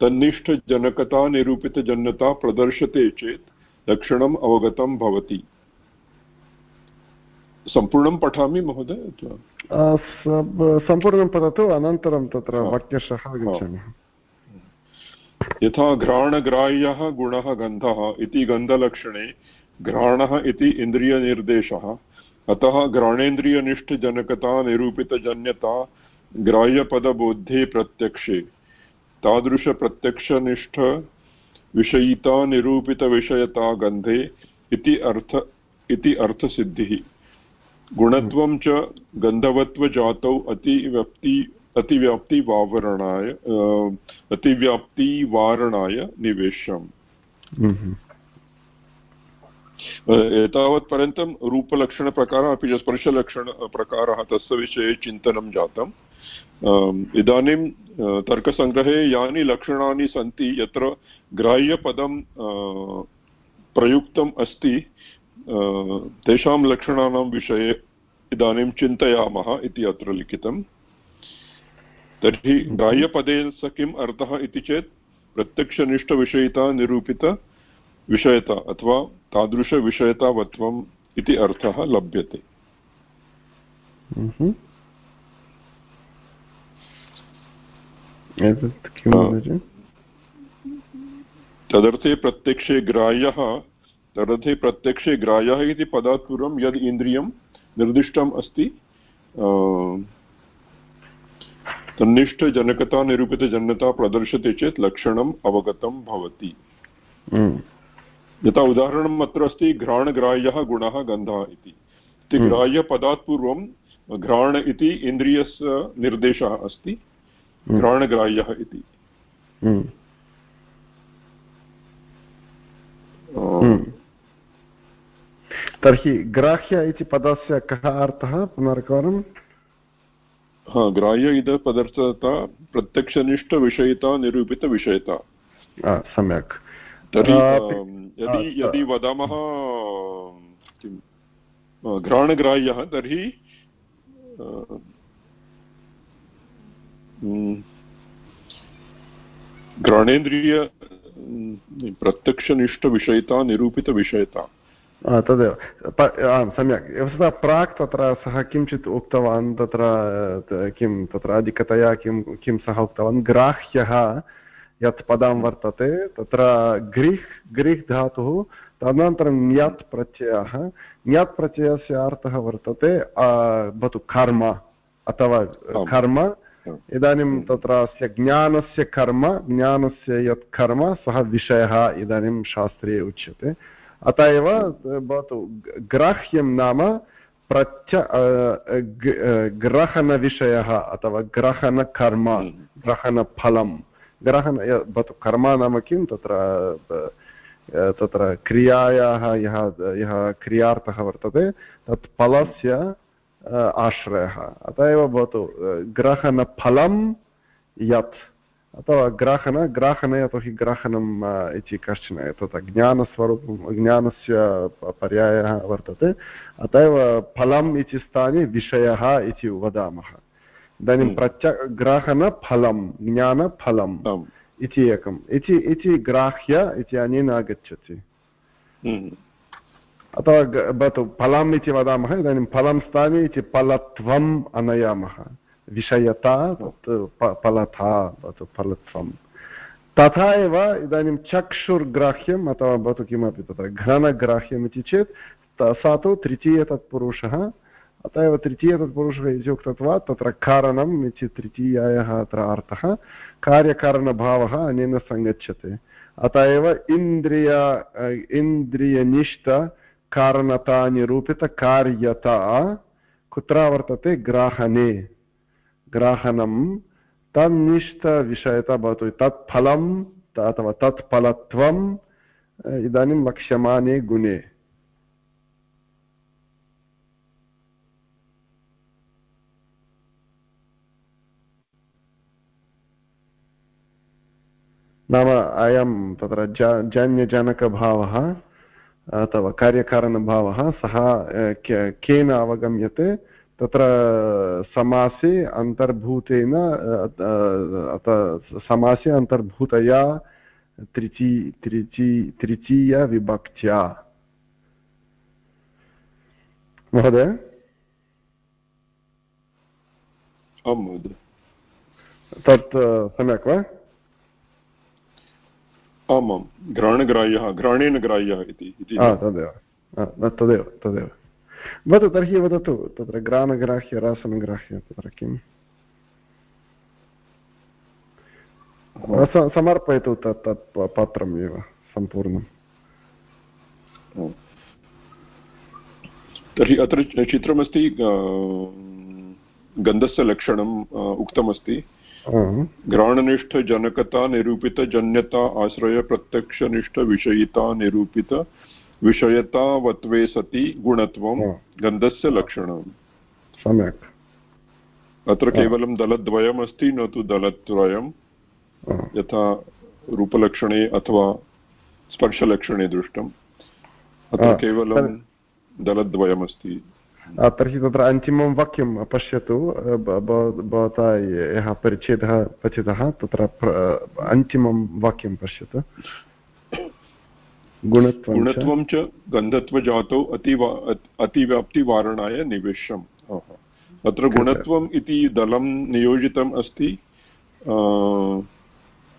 तन्निष्ठजनकता निरूपितजन्यता प्रदर्शते चेत् लक्षणम् अवगतं भवति। सम्पूर्णं पठामि महोदय? सम्पूर्णं पठतु अनन्तरं तत्र वाक्यशः गच्छामि यथा घ्राणग्राह्यः गुणः गन्धः इति गन्धलक्षणे घ्राणः इति इन्द्रियनिर्देशः। अतः घ्राणेन्द्रियनिष्ठजनकता, निरूपितजन्यता ग्राह्यपदबोधे प्रत्यक्षे। तादृशप्रत्यक्षनिष्ठ विषयिता निरूपितविषयता गन्धे इति अर्थ, इति अर्थसिद्धिः। गुणत्वं च गन्धवत्वजातौ अतिव्याप्ति अतिव्याप्तिवावरणाय अतिव्याप्तिवारणाय निवेश्यम्। हम्म। एतावत्पर्यन्तं रूपलक्षणप्रकारः अपि च स्पर्शलक्षणप्रकारः तस्य विषये चिन्तनं जातम्। इदानीं तर्कसङ्ग्रहे यानि लक्षणानि सन्ति यत्र ग्राह्यपदं प्रयुक्तम् अस्ति तेषां लक्षणानां विषये इदानीं चिन्तयामः इति अत्र लिखितम्। तर्हि ग्राह्यपदेन स किम् अर्थः इति चेत् प्रत्यक्षनिष्ठविषयिता निरूपितविषयता अथवा तादृशविषयतावत्वम् इति अर्थः लभ्यते। तदर्थे प्रत्यक्षे ग्राह्यः तदर्थे प्रत्यक्षे ग्राह्यः इति पदात् पूर्वं यद् इन्द्रियं निर्दिष्टम् अस्ति तन्निष्ठजनकता निरूपितजन्यता प्रदर्शते चेत् लक्षणम् अवगतं भवति। हम्म। यथा उदाहरणम् अत्र अस्ति घ्राणग्राह्यः गुणः गन्धः इति। हम्म। ग्राह्यपदात् पूर्वं घ्राण इति इन्द्रियस्य निर्देशः अस्ति हम्म। घ्राणग्राह्यः इति। तर्हि ग्राह्य इति पदस्य कः अर्थः? पुनरेकवारं हा ग्राह्य इद पदार्थता प्रत्यक्षनिष्ठविषयिता निरूपितविषयता सम्यक्। तर्हि यदि यदि वदामः किं घ्राणग्राह्यः तर्हि घ्राणेन्द्रिय प्रत्यक्षनिष्ठविषयिता निरूपितविषयता तदेव आं सम्यक् वस्तुतः प्राक् तत्र सः किञ्चित् उक्तवान् तत्र किं तत्र अधिकतया किं किं सः उक्तवान् ग्राह्यः यत् पदं वर्तते तत्र ग्रीह् ग्रीह् धातुः तदनन्तरं ञत् प्रत्ययः ञत् प्रत्ययस्य अर्थः वर्तते भवतु कर्म अथवा कर्म इदानीं तत्र अस्य ज्ञानस्य कर्म ज्ञानस्य यत् कर्म सः विषयः इदानीं शास्त्रे उच्यते अत एव भवतु ग्राह्यं नाम प्रच ग्रहणविषयः अथवा ग्रहणकर्म ग्रहणफलं ग्रहण भवतु कर्म नाम किं? तत्र तत्र क्रियायाः यः यः क्रियार्थः वर्तते तत् फलस्य आश्रयः। अत एव भवतु ग्रहणफलं यत्। अथवा ग्राहन ग्राहने यतोहि ग्राहनम् इति कश्चन तथा ज्ञानस्वरूपं ज्ञानस्य पर्यायः वर्तते अत एव फलम् इति स्थाने विषयः इति वदामः इदानीं। प्रत्य ग्राहनफलं ज्ञानफलम् इति एकम् इति इति ग्राह्य इति अनेन आगच्छति। अथवा भवतु फलम् इति वदामः इदानीं फलं स्थाने इति फलत्वम् आनयामः विषयता, तत् फलथा भवतु फलत्वं। तथा एव इदानीं चक्षुर्ग्राह्यम् अथवा भवतु किमपि तत्र घ्राणग्राह्यम् इति चेत् सा तु तृतीयतत्पुरुषः। अत एव तृतीयतत्पुरुषः इति उक्तत्वात् तत्र कारणम् इति तृतीयायः अत्र अर्थः। कार्यकारणभावः अनेन सङ्गच्छते। अत एव इन्द्रिय इन्द्रियनिष्ठकारणता निरूपितकार्यता कुत्र वर्तते? ग्राहणे ग्राहणं तन्निष्ठविषयता भवतु तत् फलं अथवा तत् फलत्वम् इदानीं लक्ष्यमाने गुणे। नाम अयं तत्र जन्यजनकभावः, अथवा कार्यकारणभावः, सः केन अवगम्यते? तत्र समासे अन्तर्भूतेन समासे अन्तर्भूतया त्रिची त्रिची त्रिचीयविभक्त्या महोदय? आं महोदय। तत् सम्यक् वा? आमां घ्राणग्राह्यः घ्राणेन ग्राह्यः इति तदेव। तदेव तदेव। वदतु तर्हि वदतु तत्र ग्रामग्राह्य रासनग्राह्य तत्र किम् समर्पयतु तत् तत् पात्रम् एव सम्पूर्णम् तर्हि अत्र चित्रमस्ति गन्धस्य लक्षणम् उक्तमस्ति घ्राणनिष्ठजनकता निरूपितजन्यता आश्रय प्रत्यक्षनिष्ठविषयिता निरूपित विषयतावत्वे सति गुणत्वं गन्धस्य लक्षणम्। सम्यक्। अत्र केवलं दलद्वयम् अस्ति न तु दलत्रयं। यथा रूपलक्षणे अथवा स्पर्शलक्षणे दृष्टम्। अत्र केवलं दलद्वयमस्ति। तर्हि तत्र अन्तिमं वाक्यं पश्यतु। भवता यः परिच्छेदः पठितः तत्र अन्तिमं वाक्यं पश्यतु। गुणत्वं च? गन्धत्वजातौ अतिवा अतिव्याप्तिवारणाय निवेशम् अत्र गुणत्वम् इति दलं नियोजितम् अस्ति।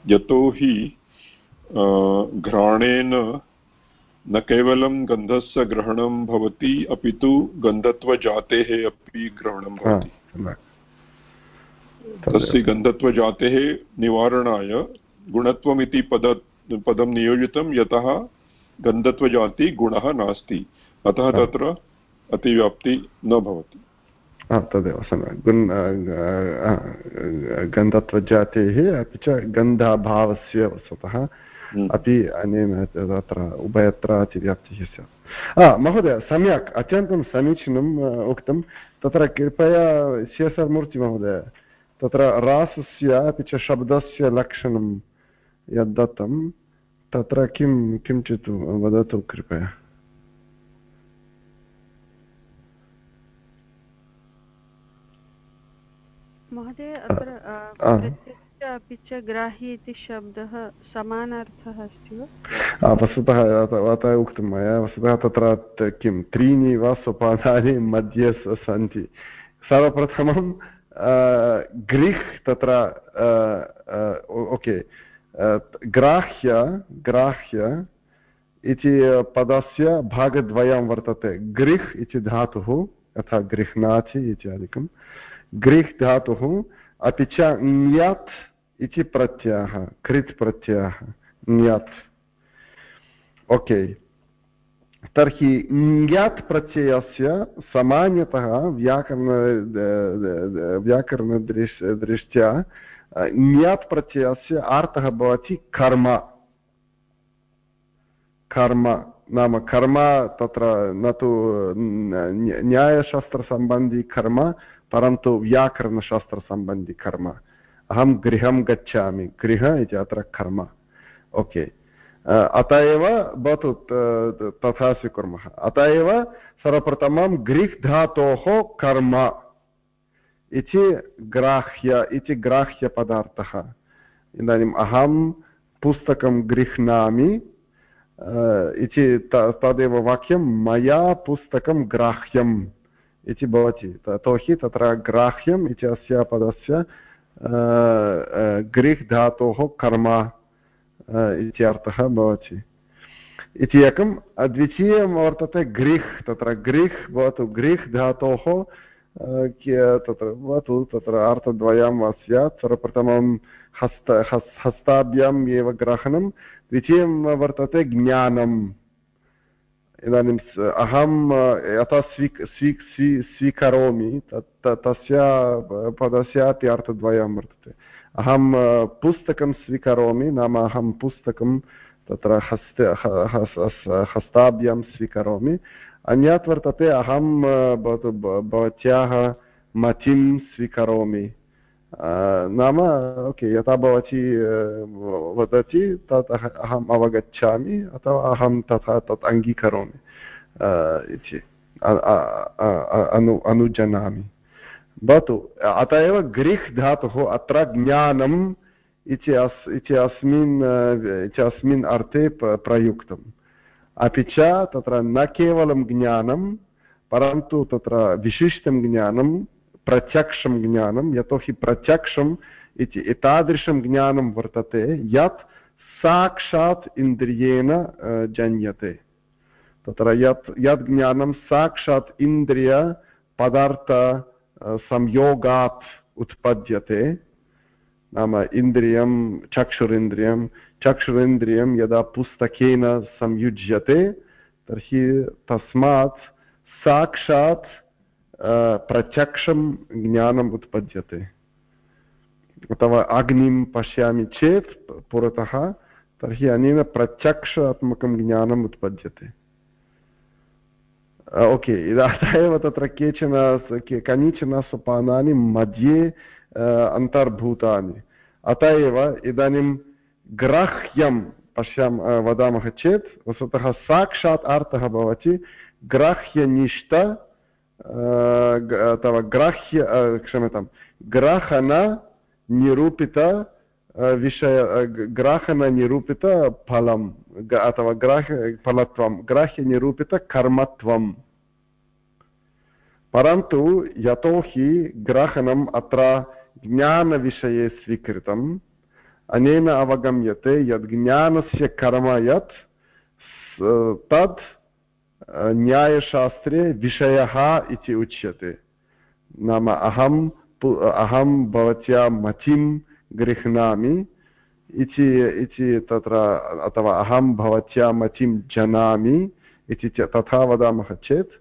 यतोहि घ्राणेन न केवलं गन्धस्य ग्रहणं भवति अपि तु गन्धत्वजातेः अपि ग्रहणं भवति। तस्य गन्धत्वजातेः निवारणाय गुणत्वमिति पद पदं नियोजितं यतः गन्धत्वजाति गुणः नास्ति। अतः तत्र अतिव्याप्ति न भवति। तदेव सम्यक्। गन्धत्वजातेः अपि च गन्धाभावस्य वस्तुतः हम्म। अपि अनेन तत्र उभयत्र अतिव्याप्तिः स्यात् महोदय सम्यक्। अत्यन्तं समीचीनम् उक्तं। तत्र कृपया शेषमूर्ति महोदय तत्र रासस्य अपि च शब्दस्य लक्षणं यद्दत्तं तत्र किं किञ्चित् वदतु कृपया महोदय अत्र अपि च ग्राही इति शब्दः समानार्थः अस्ति वा वस्तुतः अतः उक्तं मया वस्तुतः तत्र किं त्रीणि वा सोपानानि मध्ये सन्ति सर्वप्रथमं ग्रीह् तत्र ओके ग्राह्य ग्राह्य इति पदस्य भागद्वयं वर्तते गृह् इति धातुः यथा गृह्णाति इत्यादिकं गृह् धातुः अपि च ञ्यत् इति प्रत्ययः कृत् प्रत्ययः ञ्यत् ओके तर्हि ञ्यत् प्रत्ययस्य सामान्यतः व्याकरण व्याकरणदृश् दृष्ट्या ञ्यत् प्रत्ययस्य अर्थः भवति कर्म कर्म नाम कर्म तत्र न तु न्यायशास्त्रसम्बन्धी कर्म परन्तु व्याकरणशास्त्रसम्बन्धी कर्म अहं गृहं गच्छामि गृह इति अत्र कर्म ओके अत एव भवतु तथा स्वीकुर्मः अत एव सर्वप्रथमं ग्रीक् धातोः कर्म इति ग्राह्य, इति ग्राह्यपदार्थः इदानीम् अहं पुस्तकं गृह्णामि इति तदेव वाक्यं मया पुस्तकं ग्राह्यम् इति भवति। यतोहि तत्र ग्राह्यम् इति अस्य पदस्य धातोः कर्म इत्यर्थः भवति। इति एकं द्वितीयं वर्तते ग्रीह् तत्र ग्रीह् भवतु। धातोः तत्र भवतु तत्र अर्थद्वयं वा स्यात् सर्वप्रथमं हस्त हस्ताभ्याम् एव ग्रहणं द्वितीयं वर्तते ज्ञानम् इदानीम् अहं यथा स्वी स्वी स्वी स्वीकरोमि तत् तस्य पदस्यापि अर्थद्वयं वर्तते अहं पुस्तकं स्वीकरोमि नाम अहं पुस्तकं तत्र हस्ते हस्ताभ्यां स्वीकरोमि अन्यत् वर्तते अहं भवतु भवत्याः मतिं स्वीकरोमि। नाम, ओके, यथा भवती वदति, तत् अहम् अवगच्छामि, अथवा अहं तथा तत् अङ्गीकरोमि इति अनु, अनुजनामि। भवतु, अत एव ग्रीह् धातुः अत्र ज्ञानम् इति अस्, इति अस्मिन् इति अस्मिन् अर्थे प्रयुक्तम्। अपि च तत्र न केवलं ज्ञानं, परन्तु तत्र विशिष्टं ज्ञानं, प्रत्यक्षं ज्ञानं, यतोहि प्रत्यक्षम् इति एतादृशं ज्ञानं वर्तते, यत् साक्षात् इन्द्रियेण जन्यते। तत्र यत् यत् ज्ञानं साक्षात् इन्द्रियपदार्थ संयोगात् उत्पद्यते, नाम इन्द्रियं, चक्षुरिन्द्रियं चक्षुरिन्द्रियं यदा पुस्तकेन संयुज्यते, तर्हि तस्मात् साक्षात् प्रत्यक्षं ज्ञानम् उत्पद्यते। अथवा अग्निं पश्यामि चेत् पुरतः, तर्हि अनेन प्रत्यक्षात्मकं ज्ञानम् उत्पद्यते। ओके अतः एव तत्र केचन कनिचन सोपानानि मध्ये अन्तर्भूतानि। अत एव इदानीं ग्राह्यं पश्याम वदामः चेत् वस्तुतः साक्षात् अर्थः भवति ग्राह्यनिष्ठ अथवा ग्राह्य क्षम्यतां ग्राहन निरूपित विषय ग्राहननिरूपितफलम् अथवा ग्राह्य फलत्वं ग्राह्यनिरूपितकर्मत्वं परन्तु यतोहि ग्रहणम् अत्र ज्ञानविषये स्वीकृतम् अनेन अवगम्यते यद् ज्ञानस्य कर्म यत् तत् न्यायशास्त्रे विषयः इति उच्यते नाम अहम् अहं भवत्या मतिं गृह्णामि इति इति तत्र अथवा अहं भवत्या मतिं जानामि इति च तथा वदामः चेत्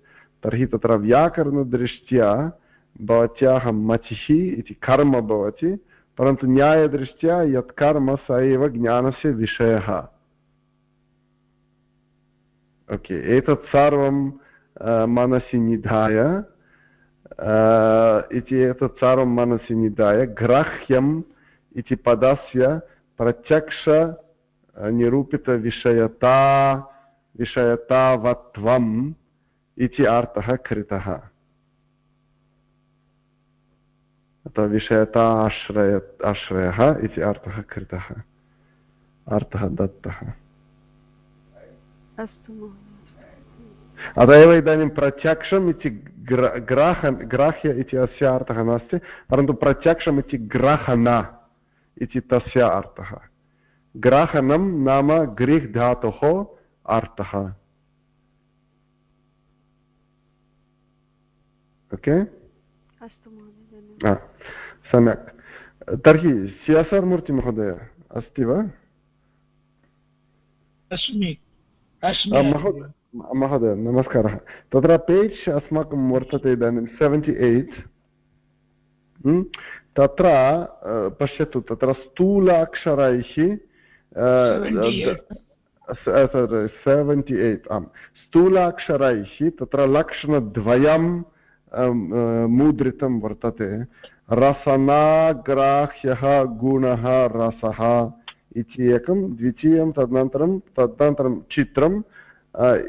तर्हि तत्र व्याकरणदृष्ट्या भवत्याः मतिः इति कर्म भवति परन्तु न्यायदृष्ट्या यत् कर्म स एव ज्ञानस्य विषयः। ओके, एतत् सर्वं मनसि निधाय इति एतत् सर्वं मनसि निधाय, ग्राह्यम् इति पदस्य प्रत्यक्ष निरूपितविषयता, विषयतावत्वम् इति अर्थः कृतः। अतः विषयता आश्रय आश्रयः इति अर्थः कृतः अर्थः दत्तः अस्तु अत एव इदानीं प्रत्यक्षम् इति ग्राह ग्राह्य इति अस्य अर्थः नास्ति परन्तु प्रत्यक्षम् इति ग्रहण इति तस्य अर्थः ग्रहणं नाम ग्रीह् धातोः अर्थः ओके सम्यक्। तर्हि सियासर्मूर्तिमहोदय अस्ति वा? अस्मि महोदय नमस्कारः। तत्र पेज् अस्माकं वर्तते इदानीं सेवेण्टि एय्ट्। तत्र पश्यतु तत्र स्थूलाक्षरैः सेवेण्टि एय्ट्। आम्। स्थूलाक्षरैः तत्र लक्षणद्वयं मुद्रितं वर्तते। रसनाग्राह्यः गुणः रसः इति एकं द्वितीयं तदनन्तरं तदनन्तरं चित्रम्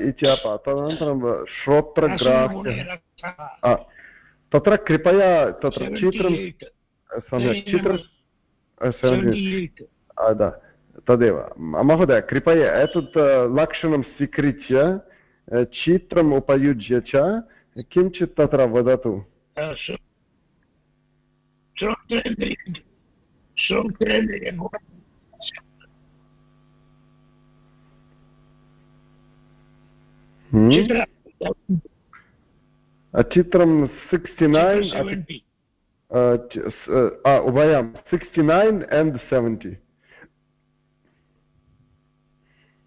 इति तदनन्तरं श्रोत्रग्राह्य। तत्र कृपया तत्र चित्रं सम्यक् चित्रं तदेव। महोदय कृपया एतत् लक्षणं स्वीकृत्य चित्रम् उपयुज्य च किञ्चित् तत्र वदतु। चित्रं सिक्स्टि नैन् उभयं सिक्स्टि नैन् एण्ड् सेवेण्टि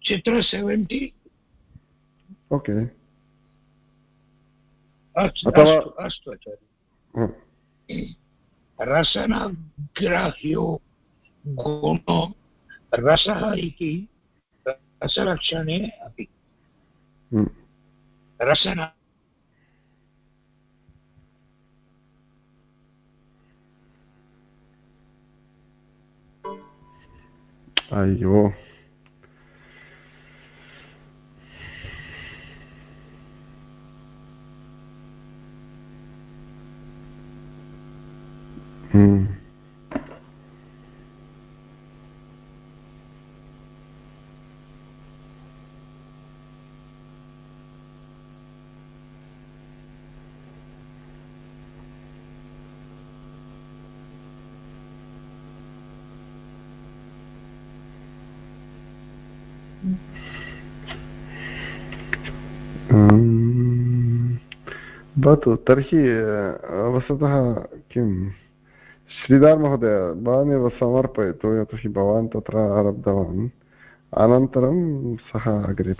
चित्र सेवेण्टि ओके अस्तु आचार्य रसनग्राह्यो गुणो रसः इति रसलक्षणे अपि हम्म। रसन अय्यो भवतु तर्हि अ, वस्तुतः किं श्रीधर् महोदय भवानेव समर्पयतु यतोहि भवान् तत्र आरब्धवान् अनन्तरं सः अग्रे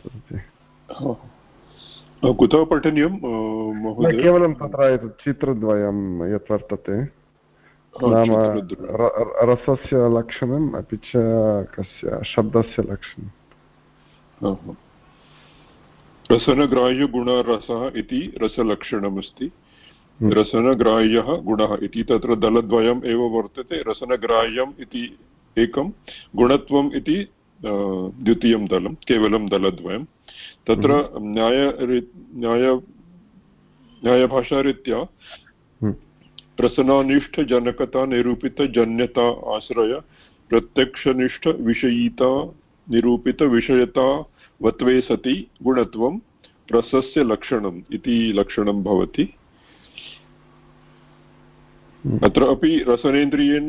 अ, कुतः पठनीयं केवलं तत्र एतत् चित्रद्वयं यत् वर्तते नाम रसस्य लक्षणम् अपि च कस्य शब्दस्य लक्षणम् हा। रसनग्राह्यगुणरसः इति रसलक्षणमस्ति। रसनग्राह्यः गुणः इति तत्र दलद्वयम् एव वर्तते रसनग्राह्यम् इति एकं गुणत्वम् इति द्वितीयं दलं केवलं दलद्वयं तत्र न्याय न्याय न्यायभाषारीत्या हम्म। रसनानिष्ठजनकता निरूपितजन्यता आश्रय प्रत्यक्षनिष्ठविषयिता निरूपितविषयता वत्वे सति गुणत्वं रसस्य लक्षणम् इति लक्षणं भवति। अत्र अपि रसनेन्द्रियेण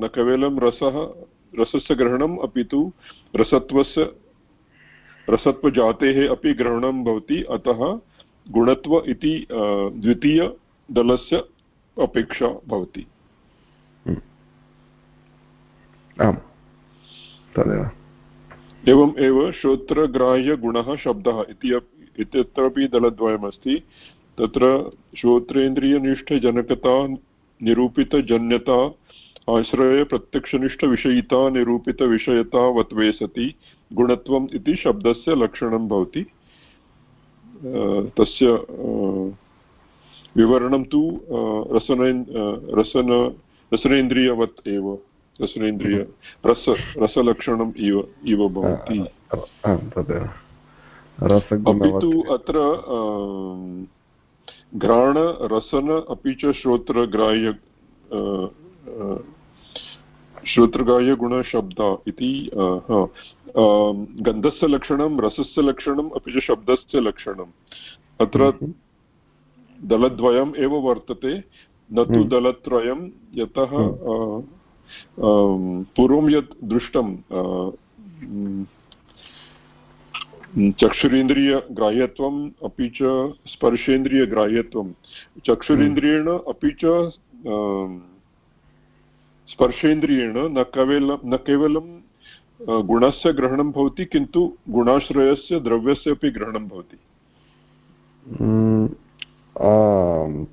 न केवलं रसः रसस्य ग्रहणम् अपि तु रसत्वस्य रसत्वजातेः अपि ग्रहणं भवति अतः गुणत्व इति द्वितीयदलस्य अपेक्षा भवति। आम्। तदेव। एवम् एव श्रोत्रग्राह्यगुणः शब्दः इति अप्- इत्यत्रापि दलद्वयमस्ति। तत्र श्रोत्रेन्द्रियनिष्ठजनकता निरूपितजन्यता आश्रय प्रत्यक्षनिष्ठविषयिता निरूपितविषयतावत्वे सति गुणत्वम् इति शब्दस्य लक्षणं भवति। तस्य विवरणं तु रसनेन् रसन रसनेन्द्रियवत् एव रसनेन्द्रिय रस रसलक्षणम् इव इव भवति। अपि तु अत्र घ्राण रसन अपि च श्रोत्रग्राह्य श्रोत्रग्राह्यगुणशब्द इति गन्धस्य लक्षणं रसस्य लक्षणम् अपि च शब्दस्य लक्षणम् अत्र हम्म। दलद्वयम् एव वर्तते न तु हम्म। दलत्रयं यतः पूर्वं यत् दृष्टं चक्षुरेन्द्रियग्राह्यत्वम् अपि च स्पर्शेन्द्रियग्राह्यत्वं चक्षुरेन्द्रियेण अपि च स्पर्शेन्द्रियेण न केवलं न केवलं गुणस्य ग्रहणं भवति किन्तु गुणाश्रयस्य द्रव्यस्य अपि ग्रहणं भवति।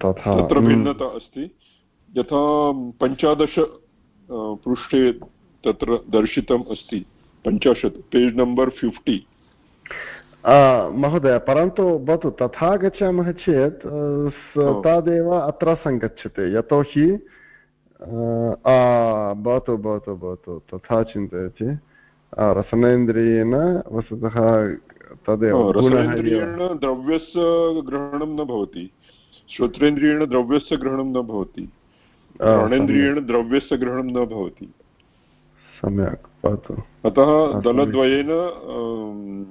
तत्र। भिन्नता अस्ति। यथा पञ्चादश पृष्ठे तत्र दर्शितम् अस्ति। पञ्चाशत् पेज् नम्बर् फिफ्टि। महोदय परन्तु भवतु तथा गच्छामः चेत् अ, तदेव अत्र सङ्गच्छते। यतोहि अ, भवतु भवतु भवतु तथा चिन्तयति। रसनेन्द्रियेण वस्तुतः तदेव द्रव्यस्य ग्रहणं न भवति। श्रोत्रेन्द्रियेण द्रव्यस्य ग्रहणं न भवति। घ्राणेन्द्रियेण द्रव्यस्य ग्रहणं न भवति। सम्यक् अतः दलद्वयेन अम्,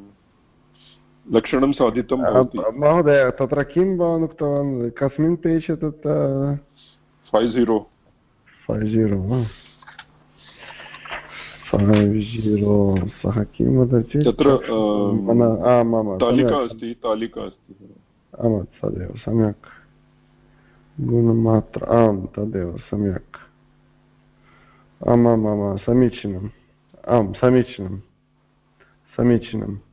लक्षणं साधितं महोदय तत्र किं भवान् उक्तवान्? कस्मिन् पेज् तत् फैव् ज़ीरो फैव् ज़ीरो वा? फैव् ज़ीरो सः किं वदति? तत्र तालिका अस्ति तालिका अस्ति। आम् तदेव सम्यक्। गुणमात्र आम् तदेव सम्यक्। आम् आम् आम् समीचीनम्। आम् समीचीनं समीचीनं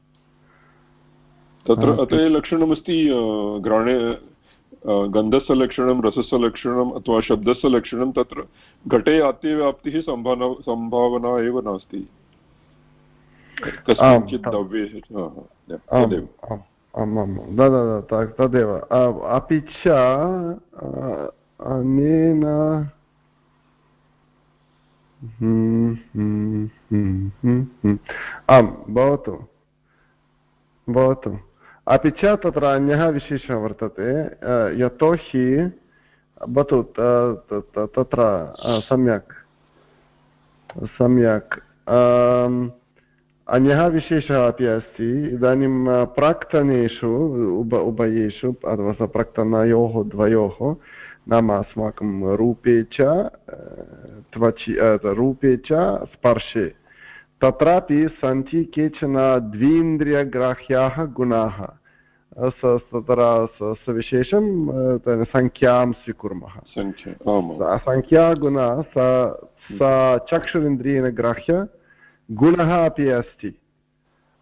तत्र अतः लक्षणमस्ति अ, घ्राणे गन्धस्य लक्षणं रसस्य लक्षणम् अथवा शब्दस्य लक्षणं तत्र घटे अतिव्याप्तिः सम्भावना सम्भावना एव नास्ति। कस्मिंश्चित् द्रव्ये तदेव। अपि च अनेन हम्म, हम्म, हम्म, आम् भवतु। भवतु। अपि च तत्र अन्यः विशेषः वर्तते यतोहि भवतु तत्र सम्यक् सम्यक् अन्यः विशेषः अपि अस्ति, इदानीं प्राक्तनेषु उभ उभयेषु, अथवा प्राक्तनयोः, द्वयोः, नाम अस्माकं रूपे च त्वचि रूपे च स्पर्शे। तत्रापि सन्ति केचन द्वीन्द्रियग्राह्याः गुणाः तत्र सविशेषं सङ्ख्यां स्वीकुर्मः सङ्ख्यागुणः स स चक्षुरिन्द्रियेण ग्राह्य गुणः अपि अस्ति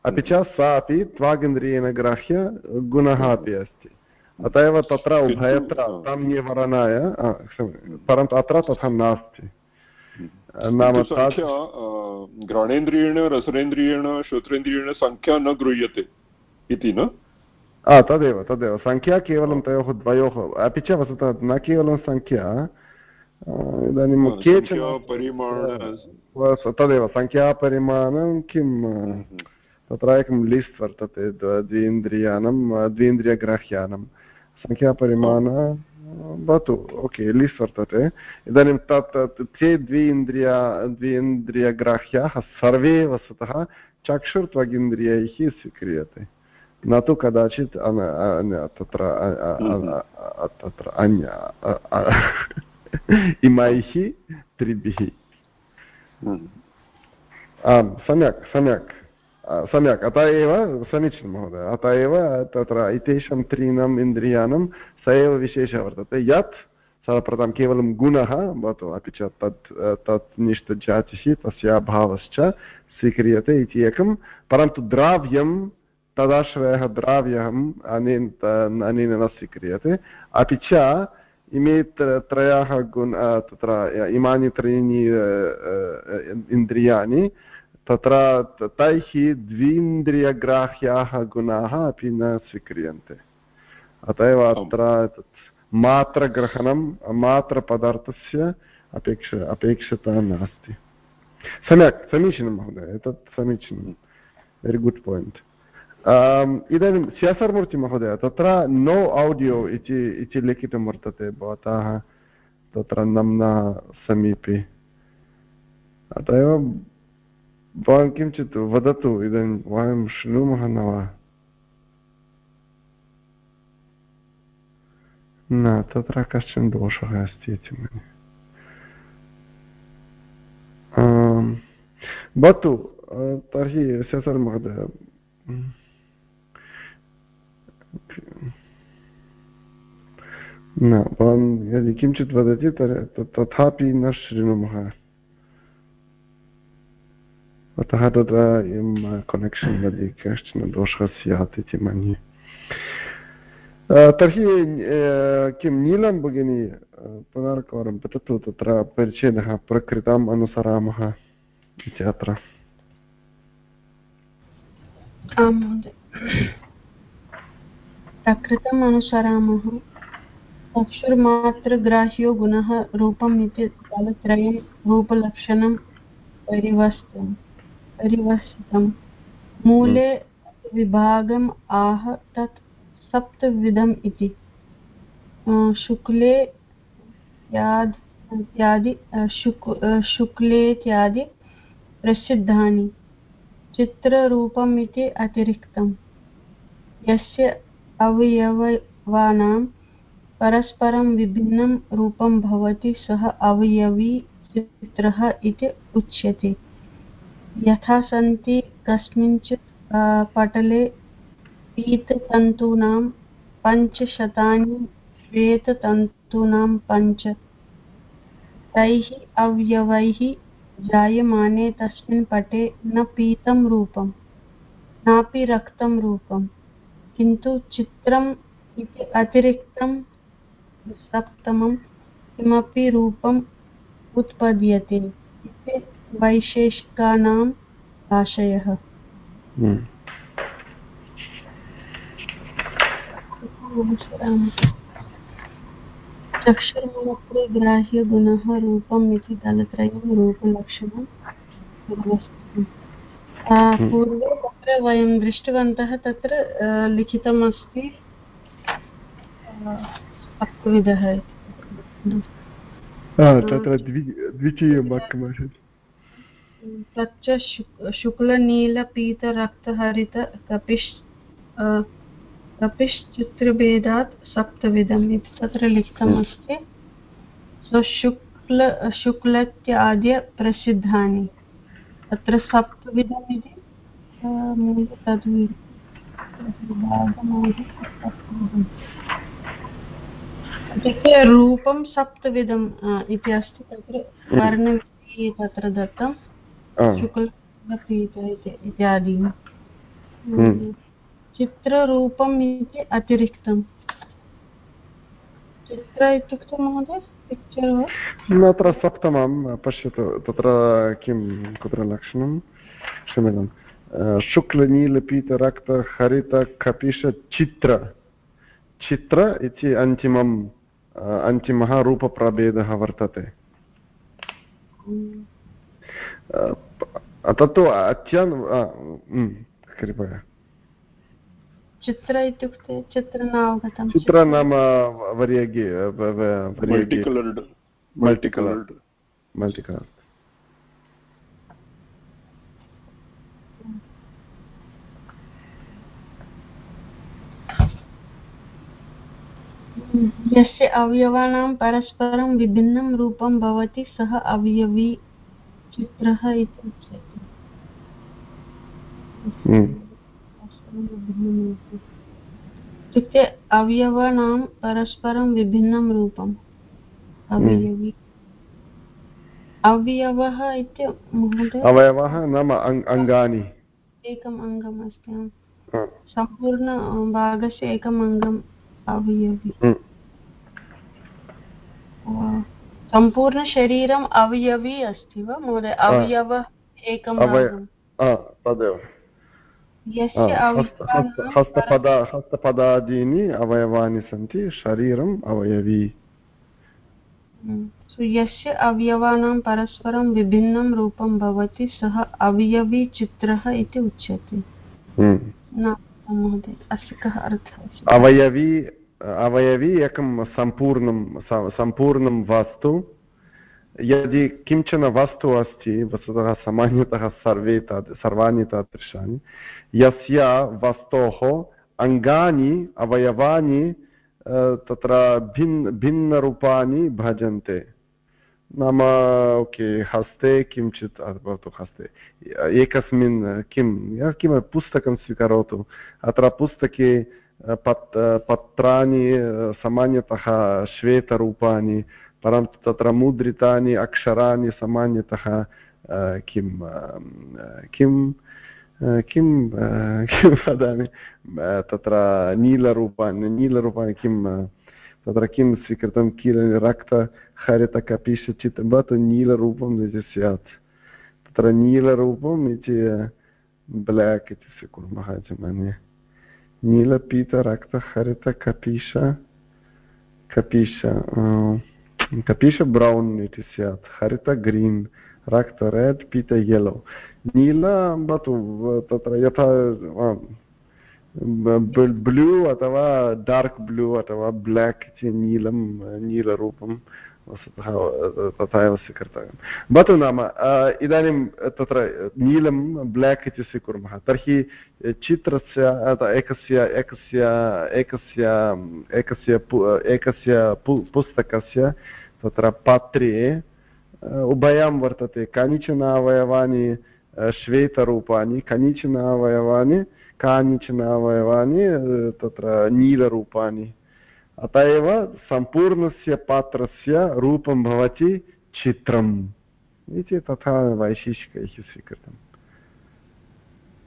अपि च सा अपि त्वागिन्द्रियेण ग्राह्य गुणः अपि अस्ति अत एव तत्र उभयत्र तं निवारणाय परन्तु अत्र तथा नास्ति नाम घ्राणेन्द्रियेण रसनेन्द्रियेण श्रोत्रेन्द्रियेण सङ्ख्या न गृह्यते इति न? तदेव तदेव. सङ्ख्या केवलं तयोः द्वयोः अपि च वस्तुतः न केवलं सङ्ख्या इदानीं केचन तदेव सङ्ख्यापरिमाणं किं तत्र एकं लिस्ट् वर्तते द्वीन्द्रियाणां द्वीन्द्रियग्राह्यानां सङ्ख्यापरिमाण भवतु ओके लिस्ट् वर्तते इदानीं तत् ते द्वि इन्द्रिया द्वि इन्द्रियग्राह्याः सर्वे वस्तुतः चक्षुर्त्वगिन्द्रियैः स्वीक्रियते न तु कदाचित् तत्र तत्र अन्य इमैः त्रिभिः आम् सम्यक् सम्यक् सम्यक्। अत एव समीचीनं महोदय। अत एव तत्र एतेषां त्रीणाम् इन्द्रियाणां स एव विशेषः वर्तते। यत् सर्वप्रथमं केवलं गुणः भवतु, अपि च तत् तत् निष्ठजातिः तस्य अभावश्च स्वीक्रियते इति एकं। परन्तु द्राव्यं, तदाश्रयः द्राव्यम् अनेन अनेन न स्वीक्रियते। अपि च इमे त्रयः गुण, तत्र इमानि त्रीणि, इन्द्रियाणि तत्र तैः द्वीन्द्रियग्राह्याः गुणाः अपि न स्वीक्रियन्ते अत एव अत्र मात्रग्रहणं मात्रपदार्थस्य अपेक्ष अपेक्षता नास्ति सम्यक् समीचीनं महोदय एतत् समीचीनं वेरि गुड् पायिण्ट् इदानीं शेसर्मूर्तिमहोदय तत्र नो आडियो इति इति लिखितं वर्तते भवतः तत्र नम्ना समीपे अतः एव भवान् किञ्चित् वदतु इदानीं वयं शृणुमः न वा न तत्र कश्चन दोषः अस्ति इति मन्ये भवतु तर्हि शसर् महोदय न भवान् यदि किञ्चित् वदति तर्हि तथापि न शृणुमः अतः तत्र एवं कनेक्षन् मध्ये कश्चन दोषः स्यात् इति मन्ये तर्हि किं नीलं भगिनी पुनरेकवारं पठतु तत्र परिच्छेदः प्रकृतम् अनुसरामः इति अत्र प्रकृतम् अनुसरामः चक्षुर्मात्रग्राह्यो गुणः रूपम् इति कालत्रयं रूपलक्षणं परिवस्तम् परिवसितं मूले विभागम् आह तत् सप्तविधम् इति। शुक्ले इत्यादि शुक्लेत्यादि प्रसिद्धानि। चित्ररूपम् इति अतिरिक्तम्। यस्य अवयवानां परस्परं विभिन्नं रूपं भवति सः अवयवी चित्रः इति उच्यते। यथा सन्ति कस्मिंश्चित् पटले पीततन्तूनां पञ्चशतानि श्वेततन्तूनां पञ्च। तैः अवयवैः जायमाने तस्मिन् पटे न पीतं रूपं, नापि रक्तं रूपं, किन्तु चित्रम् इति अतिरिक्तं सप्तमं किमपि रूपम् उत्पद्यते इति वैशेषिकानाम् आशयः हम्म। चक्षुर्मात्रे ग्राह्यगुणः रूपम् इति दलत्रयं रूपलक्षणं पूर्वे तत्र वयं दृष्टवन्तः तत्र लिखितमस्ति सप्तविधः तत्र द्वितीयं वाक्यमासीत् तच्च शुक्लनीलपीतरक्तहरित कपिश् कपिश्चित्रभेदात् सप्तविधम् इति तत्र लिखितमस्ति। स्वशुक्ल शुक्लत्याद्य प्रसिद्धानि। तत्र सप्तविधम् इति इत्युक्ते रूपं सप्तविधम् इति अस्ति तत्र वर्णविधिः तत्र दत्तं शुक्लपीत इत्यादीनि चित्ररूपम् इति अतिरिक्तं चित्र इत्युक्ते महोदय पिक्चर् अत्र सप्तमं पश्यतु तत्र किं कुत्र लक्षणं? क्षम्यतां शुक्लनीलपीतरक्तहरितकपिशचित्र चित्र। इति अन्तिमम् अन्तिमः रूपप्रभेदः वर्तते। तत्तु अत्यन् कृपया चित्र इत्युक्ते चित्र न अवगतं चित्र नाम वर्यगे मल्टिकलर्ड् मल्टिकलर्ड् मल्टिकलर्ड् यस्य अवयवानां परस्परं विभिन्नं रूपं भवति सः अवयवी चित्रः इति उच्यते। हम्म। इत्युक्ते अवयवानां परस्परं विभिन्नं रूपम्। अवयवी। अवयवः इति अवयवः नाम अङ्गानि। एकम् अङ्गम् अस्ति सम्पूर्ण भागस्य एकम् अङ्गम् अवयवी। हम्म। सम्पूर्णशरीरम् अवयवी अस्ति वा महोदय? अवयवः एकम् तदेव। हस्तपदा हस्तपदादीनि अवयवानि सन्ति शरीरम् अवयवी। यस्य अवयवानां परस्परं विभिन्नं रूपं भवति सः अवयवी चित्रः इति उच्यते। न महोदय अस्य कः अर्थः? अवयवी अवयवी एकं सम्पूर्णं सम्पूर्णं वस्तु। यदि किंचन वस्तु अस्ति, वस्तुतः सामान्यतः सर्वे ताद्, सर्वाणि तादृशानि, यस्य वस्तोः अङ्गानि, अवयवानि तत्र भिन्, भिन्नरूपाणि भजन्ते। नाम, ओके, हस्ते किञ्चित् भवतु हस्ते। एकस्मिन्, किं किं पुस्तकं स्वीकरोतु। अत्र पुस्तके पत् पत्राणि सामान्यतः श्वेतरूपाणि परन्तु तत्र मुद्रितानि अक्षराणि सामान्यतः किं किं किं किं वदामि तत्र नीलरूपाणि नीलरूपाणि किं तत्र किं स्वीकृतं किल रक्तहरितकपिशचित् भवतु नीलरूपम् इति स्यात् तत्र नीलरूपम् इति ब्लाक् इति स्वीकुर्मः इति मन्ये नीलपीतरक्तहरितकपीश कपीश कपीश ब्रौन् इति स्यात् हरित ग्रीन् रक्त रेड् पीत येलो नील भवतु तत्र यथा ब्लू अथवा डार्क् ब्लू अथवा ब्लाक् इति नीलं नीलरूपं वस्तुतः तथा एव स्वीकर्तव्यं भवतु नाम इदानीं तत्र नीलं ब्लाक् इति स्वीकुर्मः तर्हि चित्रस्य एकस्य एकस्य एकस्य एकस्य एकस्य पुस्तकस्य तत्र पात्रे उभयं वर्तते कानिचन अवयवानि श्वेतरूपाणि कानिचन अवयवानि कानिचन अवयवानि तत्र नीलरूपाणि अत एव सम्पूर्णस्य पात्रस्य रूपं भवति चित्रम् इति तथा वैशिष्टैः स्वीकृतम्।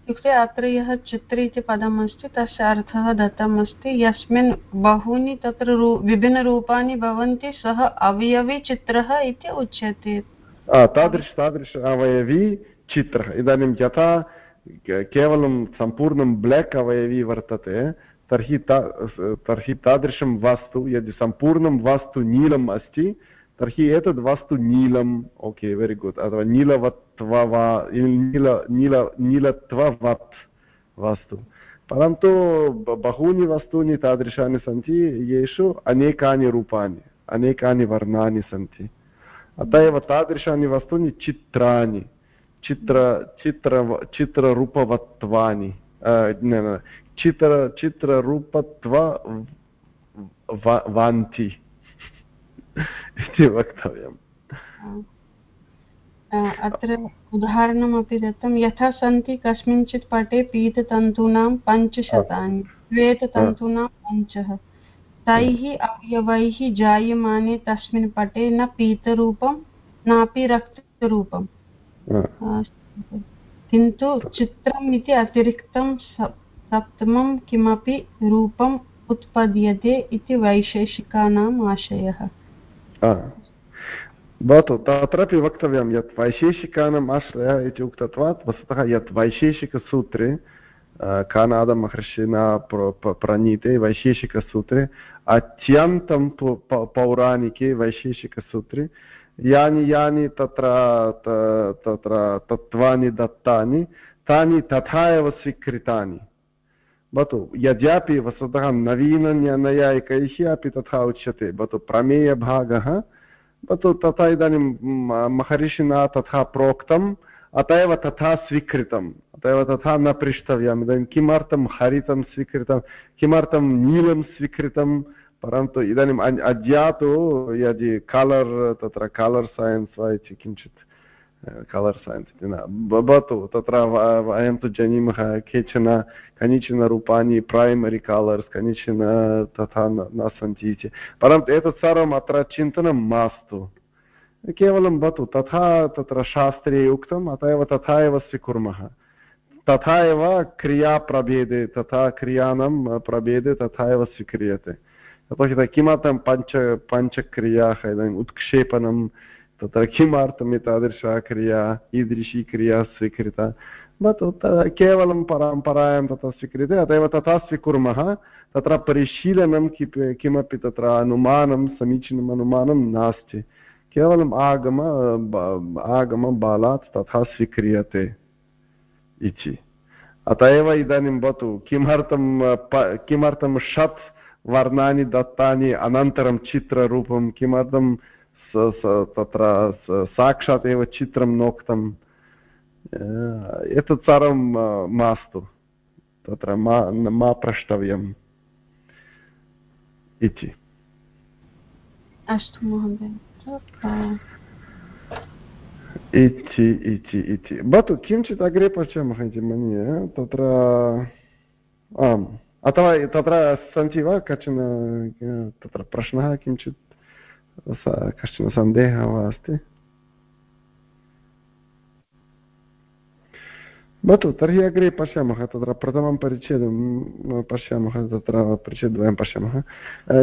इत्युक्ते अत्र यः चित्र इति पदम् अस्ति तस्य अर्थः दत्तम् अस्ति यस्मिन् बहूनि तत्र विभिन्नरूपाणि भवन्ति सः अवयवी चित्रः इति उच्यते। तादृश तादृश अवयवी चित्रः। इदानीं यथा केवलं सम्पूर्णं ब्लेक् अवयवी वर्तते तर्हि तर्हि तादृशं वस्तु यदि सम्पूर्णं वस्तु नीलम् अस्ति तर्हि एतद् वस्तु नीलम् ओके वेरि गुड् अथवा नीलवत्व वा नील नील नीलत्ववत् वस्तु परन्तु बहूनि वस्तूनि तादृशानि सन्ति येषु अनेकानि रूपाणि अनेकानि वर्णानि सन्ति अत एव तादृशानि वस्तूनि चित्राणि चित्र चित्र चित्ररूपवत्वानि चित्र चित्ररूपत्व वान्ति इति वक्तव्यम्। अत्र उदाहरणमपि दत्तं यथा सन्ति कस्मिंश्चित् पटे पीततन्तूनां पञ्चशतानि श्वेततन्तूनां पञ्चः। तैः अवयवैः जायमाने तस्मिन् पटे न पीतरूपं नापि रक्तरूपम्। किन्तु चित्रम् इति अतिरिक्तं सप्तमं किमपि रूपम् उत्पद्यते इति वैशेषिकानाम् आशयः। भवतु, तत्रापि वक्तव्यं यत् वैशेषिकानाम् आश्रयः इति उक्तत्वात् वस्तुतः यत् वैशेषिकसूत्रे कानादमहर्षिणा प्रणीते वैशेषिकसूत्रे, अत्यन्तं पौराणिके वैशेषिकसूत्रे, यानि यानि तत्र तत्र तत्त्वानि दत्तानि, तानि तथा एव स्वीकृतानि। भवतु यद्यपि वस्तुतः नवीननैयायिकैः अपि तथा उच्यते भवतु प्रमेयभागः भवतु तथा इदानीं महर्षिणा तथा प्रोक्तम् अत एव तथा स्वीकृतम् अत एव तथा न पृष्टव्यम् इदानीं किमर्थं हरितं स्वीकृतं किमर्थं नीलं स्वीकृतं परन्तु इदानीम् अद्या यदि कलर् तत्र कलर् सैन्स् वा इति किञ्चित् कलर् सैन्स् इति न भवतु तत्र वयं तु जानीमः केचन कनिचन रूपाणि प्रैमरि कलर्स् कनिचन तथा न सन्ति इति परन्तु एतत् सर्वम् अत्र चिन्तनं मास्तु केवलं भवतु तथा तत्र शास्त्रे उक्तम् अत एव तथा एव स्वीकुर्मः तथा एव क्रियाप्रभेदे तथा क्रियाणां प्रभेदे तथा एव स्वीक्रियते यतोहि किमर्थं पञ्च पञ्चक्रियाः इदानीम् उत्क्षेपणं तत्र किमर्थम् एतादृशा क्रिया, ईदृशी क्रिया स्वीकृता? भवतु केवलं परम्परायां तथा स्वीक्रियते, अत एव तथा स्वीकुर्मः। तत्र परिशीलनं किमपि तत्र अनुमानं, समीचीनम् अनुमानं नास्ति। केवलम् आगम आगमबालात् तथा स्वीक्रियते इति। अत एव इदानीं भवतु किमर्थं किमर्थं षट् वर्णानि, दत्तानि, अनन्तरं चित्ररूपं, किमर्थं तत्र साक्षात् एव चित्रं नोक्तम् एतत् सर्वं मास्तु तत्र मा मा प्रष्टव्यम् इति अस्तु महोदय इति इति इति भवतु किञ्चित् अग्रे पश्यामः इति मन्ये तत्र आम् अथवा तत्र सन्ति वा कश्चन तत्र प्रश्नः किञ्चित् कश्चन सन्देहः वा अस्ति भवतु तर्हि अग्रे पश्यामः तत्र प्रथमं परिच्छेदं पश्यामः तत्र परिच्छेदद्वयं पश्यामः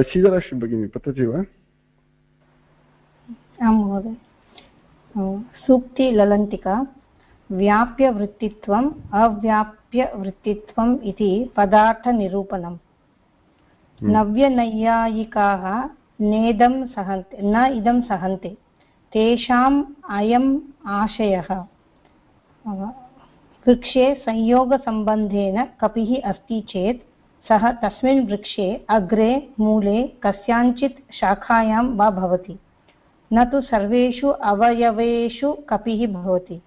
शीतलक्ष्मी भगिनी पतति वा आं महोदय सूक्तिललन्तिका व्याप्यवृत्तित्वम् अव्याप्यवृत्तित्वम् इति पदार्थनिरूपणम्। नव्यनैयायिकाः नेदं सहन्ते, न इदं सहन्ते। तेषाम् अयम् आशयः। वृक्षे संयोगसम्बन्धेन कपिः अस्ति चेत् सः तस्मिन् वृक्षे अग्रे, मूले कस्याञ्चित् शाखायां वा भवति। न तु सर्वेषु अवयवेषु कपिः भवति।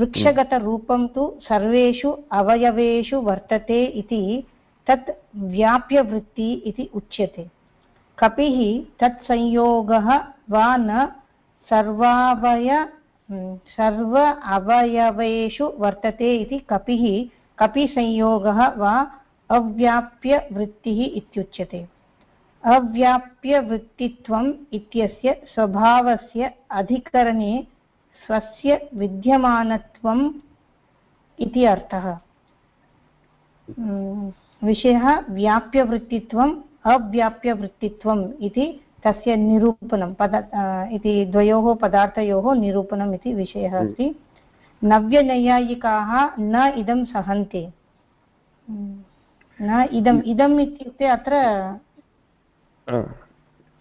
वृक्षगतरूपं तु सर्वेषु अवयवेषु वर्तते इति तत् व्याप्यवृत्ति इति उच्यते। कपिः तत्संयोगः वा न सर्वावय सर्व अवयवेषु वर्तते इति कपिः, कपिसंयोगः वा अव्याप्यवृत्तिः इत्युच्यते। अव्याप्यवृत्तित्वम् इत्यस्य स्वभावस्य अधिकरणे स्वस्य विद्यमानत्वं इति अर्थः। विषयः व्याप्यवृत्तित्वम् अव्याप्यवृत्तित्वम् इति तस्य निरूपणं पद इति द्वयोः पदार्थयोः निरूपणम् इति विषयः हम्म। अस्ति। नव्यनैयायिकाः न इदं सहन्ति। न इदम् इदम् इत्युक्ते अत्र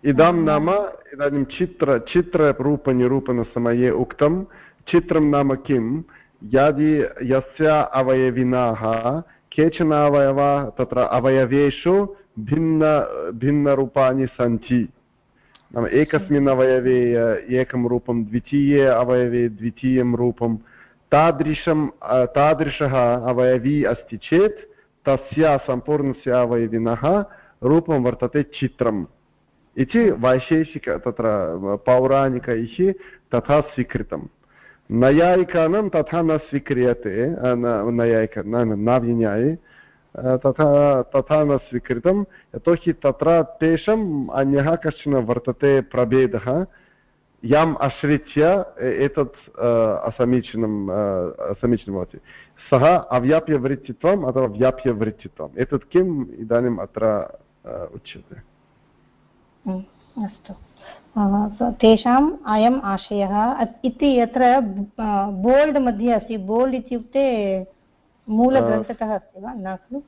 इदं नाम इदानीं चित्र चित्ररूपनिरूपणसमये उक्तं। चित्रं नाम किं? यदि यस्य अवयविनाः केचन अवयवाः तत्र अवयवेषु भिन्न भिन्नरूपाणि सन्ति। नाम एकस्मिन् अवयवे एकं रूपं द्वितीये अवयवे द्वितीयं रूपं तादृशं तादृशः अवयवी अस्ति चेत् तस्य सम्पूर्णस्य अवयविनः रूपं वर्तते चित्रम् इति वैशेषिक तत्र पौराणिकैः तथा स्वीकृतं नैयायिकानां तथा न स्वीक्रियते नैयायिक न विन्याये तथा तथा न स्वीकृतं यतोहि तत्र तेषाम् अन्यः कश्चन वर्तते प्रभेदः याम् आश्रित्य एतत् असमीचीनं समीचीनं भवति सः अव्याप्यवृत्तित्वम् अथवा व्याप्यवृत्तित्वम् एतत् किम् इदानीम् अत्र उच्यते अस्तु तेषाम् अयम् आशयः इति यत्र बोल्ड् मध्ये अस्ति बोल्ड् इत्युक्ते मूलग्रन्थतः अस्ति वा? न खलु?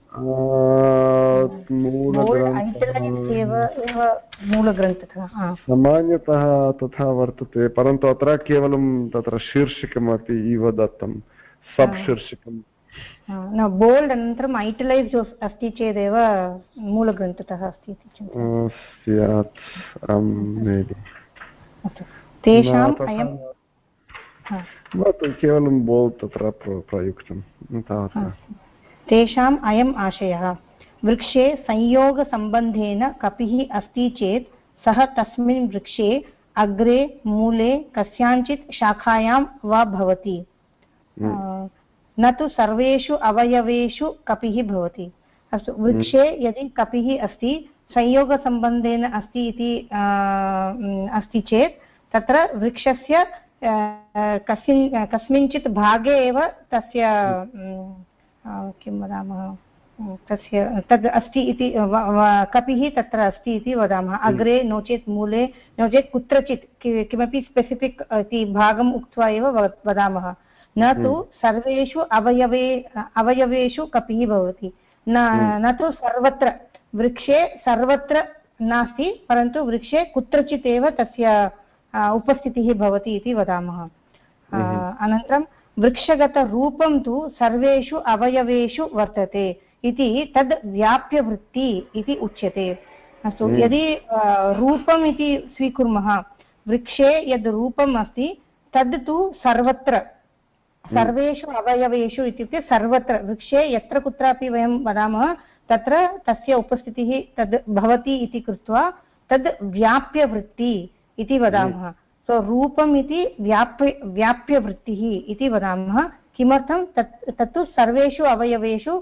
मूलग्रन्थतः सामान्यतः तथा वर्तते परन्तु अत्र केवलं तत्र शीर्षिकमपि इव दत्तं सब् शीर्षिकं न बोल्ड् अनन्तरम् ऐटलैस् अस्ति चेदेव मूलग्रन्थतः अस्ति इति चिन्तयामि। तेषाम् अयं केवलं बोल् तत्र प्रयुक्तं तेषाम् अयम् आशयः वृक्षे संयोगसम्बन्धेन कपिः अस्ति चेत् सः तस्मिन् वृक्षे अग्रे मूले कस्याञ्चित् शाखायां वा भवति। न तु सर्वेषु अवयवेषु कपिः भवति। अस्तु वृक्षे यदि कपिः अस्ति संयोगसम्बन्धेन अस्ति इति अस्ति चेत् तत्र वृक्षस्य कस्मिन् कस्मिंश्चित् भागे एव तस्य किं वदामः तस्य तद् अस्ति इति कपिः तत्र अस्ति इति वदामः हम्म। अग्रे नो चेत् मूले नो चेत् कुत्रचित् किमपि स्पेसिफिक् इति भागम् उक्त्वा एव वदामः न तु हम्म। सर्वेषु अवयवे अवयवेषु कपिः भवति न हम्म। न तु सर्वत्र वृक्षे सर्वत्र नास्ति परन्तु वृक्षे कुत्रचित् एव तस्य उपस्थितिः भवति इति वदामः अनन्तरं वृक्षगतरूपं तु सर्वेषु अवयवेषु वर्तते इति तद् व्याप्यवृत्ति इति उच्यते अस्तु हम्म। यदि रूपम् इति स्वीकुर्मः वृक्षे यद् रूपम् अस्ति तद् तु सर्वत्र हम्म। सर्वेषु अवयवेषु इत्युक्ते सर्वत्र वृक्षे यत्र कुत्रापि वयं वदामः तत्र तस्य उपस्थितिः तद् भवति इति कृत्वा तद् व्याप्यवृत्ति इति वदामः। सो रूपम् इति व्याप्य व्याप्यवृत्तिः इति वदामः। किमर्थं? तत् तत्तु सर्वेषु अवयवेषु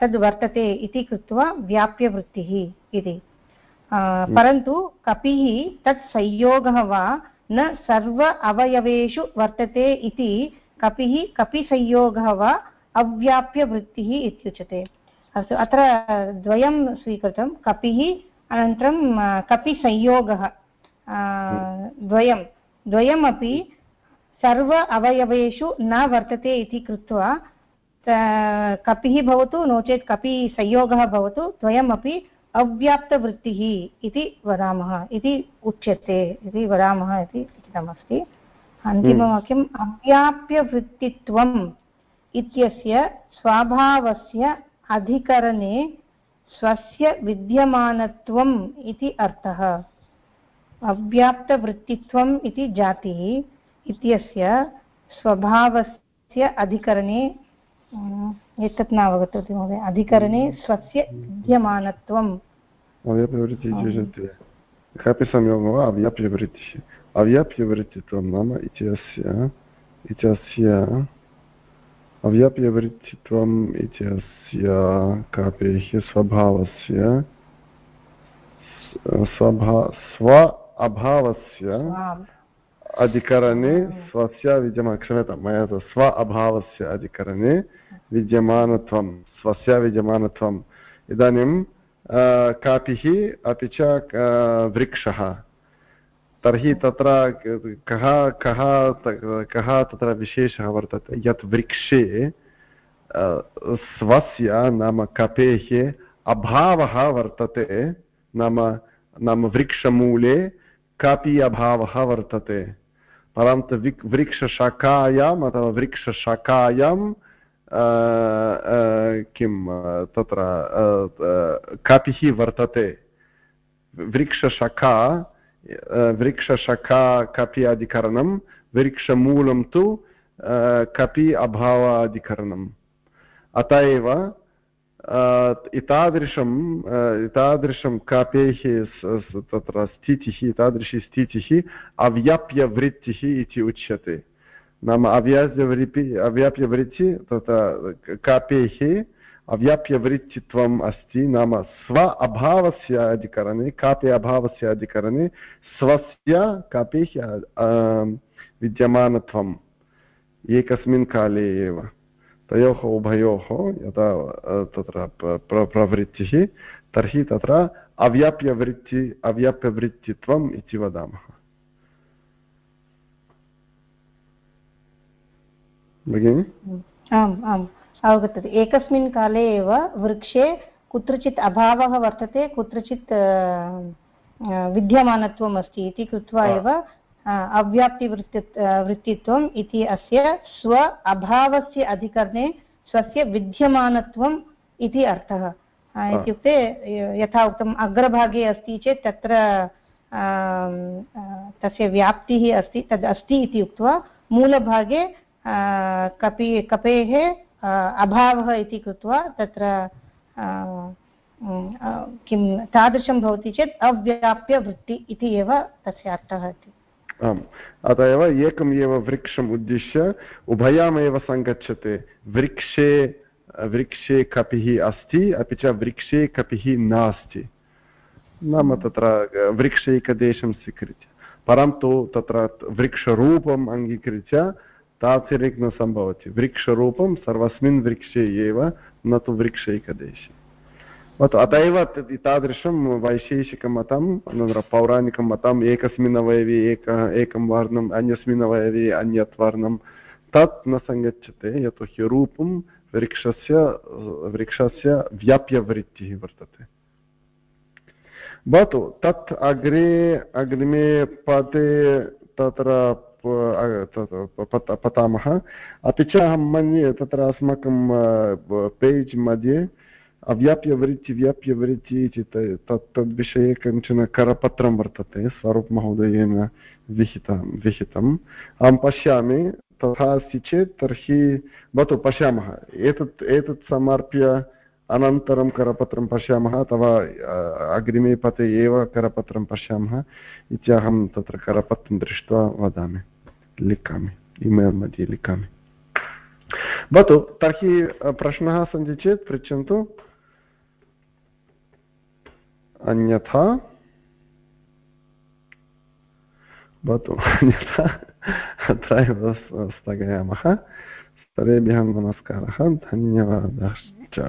तद् वर्तते इति कृत्वा व्याप्यवृत्तिः इति। परन्तु कपिः तत् संयोगः वा न सर्व अवयवेषु वर्तते इति कपिः कपिसंयोगः वा अव्याप्यवृत्तिः इत्युच्यते। अस्तु अत्र द्वयं स्वीकृतं। कपिः अनन्तरं कपिसंयोगः द्वयं। द्वयमपि सर्व अवयवेषु न वर्तते इति कृत्वा कपिः भवतु नो चेत् कपि संयोगः भवतु द्वयमपि अव्याप्तवृत्तिः इति वदामः इति उच्यते इति वदामः इति लिखितमस्ति अन्तिमवाक्यम् अव्याप्यवृत्तित्वम् इत्यस्य स्वभावस्य अधिकरणे स्वस्य विद्यमानत्वम् इति अर्थः। अव्याप्तवृत्तित्वम् इति जातिः इत्यस्य स्वभावस्य अधिकरणे एतत् न अवगतवती महोदय अधिकरणे स्वस्य विद्यमानत्वम्। कापि संयोगो वा? अव्याप्यवृत्तिः। अव्याप्यवृत्तित्वं नाम इत्यस्य इत्यस्य अव्याप्यवृत्तित्वम् इत्यस्य कापेः स्वभावस्य स्वभा स्व अभावस्य अधिकरणे स्वस्य विद्यमान क्षम्यतां मया तु स्व अभावस्य अधिकरणे विद्यमानत्वं स्वस्य विद्यमानत्वम्। इदानीं कापिः अपि च वृक्षः। तर्हि तत्र कः कः कः तत्र विशेषः वर्तते? यत् वृक्षे स्वस्य नाम कपेः अभावः वर्तते नाम नाम वृक्षमूले कापि अभावः वर्तते परन्तु विक् वृक्षशाखायाम् अथवा वृक्षशाखायां किं, तत्र कापिः वर्तते। वृक्षशाखा वृक्षशाखा कपि अधिकरणं वृक्षमूलं तु कपि अभावाधिकरणम् अत एव एतादृशम् एतादृशं कापेः तत्र स्थितिः एतादृशी स्थितिः अव्याप्यवृत्तिः इति उच्यते नाम अव्याप्यवृत्ति अव्याप्यवृत्ति तत्र कापेः अव्याप्यवृत्तित्वम् अस्ति नाम स्व अभावस्य अधिकरणे कापे अभावस्य अधिकरणे स्वस्य कापेः विद्यमानत्वम् एकस्मिन् काले एव तयोः उभयोः यदा तत्र प्रवृत्तिः तर्हि तत्र अव्याप्यवृत्ति अव्याप्यवृत्तित्वम् इति वदामः। भगिनि? आम् आम् अवगतवती एकस्मिन् काले एव वृक्षे कुत्रचित् अभावः वर्तते कुत्रचित् विद्यमानत्वम् अस्ति इति कृत्वा एव अव्याप्तिवृत्ति वृत्तित्वम् इति अस्य स्व अभावस्य अधिकरणे स्वस्य विद्यमानत्वम् इति अर्थः। इत्युक्ते यथा उक्तम् अग्रभागे अस्ति चेत् तत्र तस्य व्याप्तिः अस्ति तद् अस्ति इति उक्त्वा मूलभागे कपि कपेः अभावः इति कृत्वा तत्र किं तादृशं भवति चेत् अव्याप्यवृत्ति इति एव तस्य अर्थः इति। आम्। अत एव एकम् एव वृक्षम् उद्दिश्य उभयमेव सङ्गच्छते। वृक्षे वृक्षे कपिः अस्ति, अपि च वृक्षे कपिः नास्ति। नाम तत्र वृक्षैकदेशं स्वीकृत्य। परन्तु तत्र वृक्षरूपम् अङ्गीकृत्य तात्सर्यक् न सम्भवति। वृक्षरूपं सर्वस्मिन् वृक्षे एव, न तु वृक्षैकदेशे। भवतु अत एव तादृशं वैशेषिकमतम् अनन्तरं पौराणिकं मतम् एकस्मिन् अवयवी एक एकं वर्णम् अन्यस्मिन् अवयवी अन्यत् वर्णं तत् न सङ्गच्छते यतोहि रूपं वृक्षस्य वृक्षस्य व्याप्यवृत्तिः वर्तते भवतु तत् अग्रे अग्रिमे पदे तत्र पतामः अपि च अहं मन्ये तत्र अस्माकं पेज् मध्ये व्याप्यवृत्ति इति तत् तद्विषये कञ्चन करपत्रं वर्तते स्वरूपमहोदयेन विहितं विहितम् अहं पश्यामि तथा अस्ति चेत् तर्हि भवतु पश्यामः एतत् एतत् समर्प्य अनन्तरं करपत्रं पश्यामः अथवा अग्रिमे पते एव करपत्रं पश्यामः इति अहं तत्र करपत्रं दृष्ट्वा वदामि लिखामि इमेल् मध्ये लिखामि भवतु तर्हि प्रश्नाः सन्ति चेत् पृच्छन्तु अन्यथा भवतु अन्यथा अत्र स्थगयामः। सर्वेभ्यः नमस्कारः। धन्यवादश्च।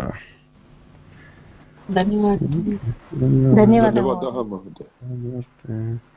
धन्यवादः महोदय। नमस्ते।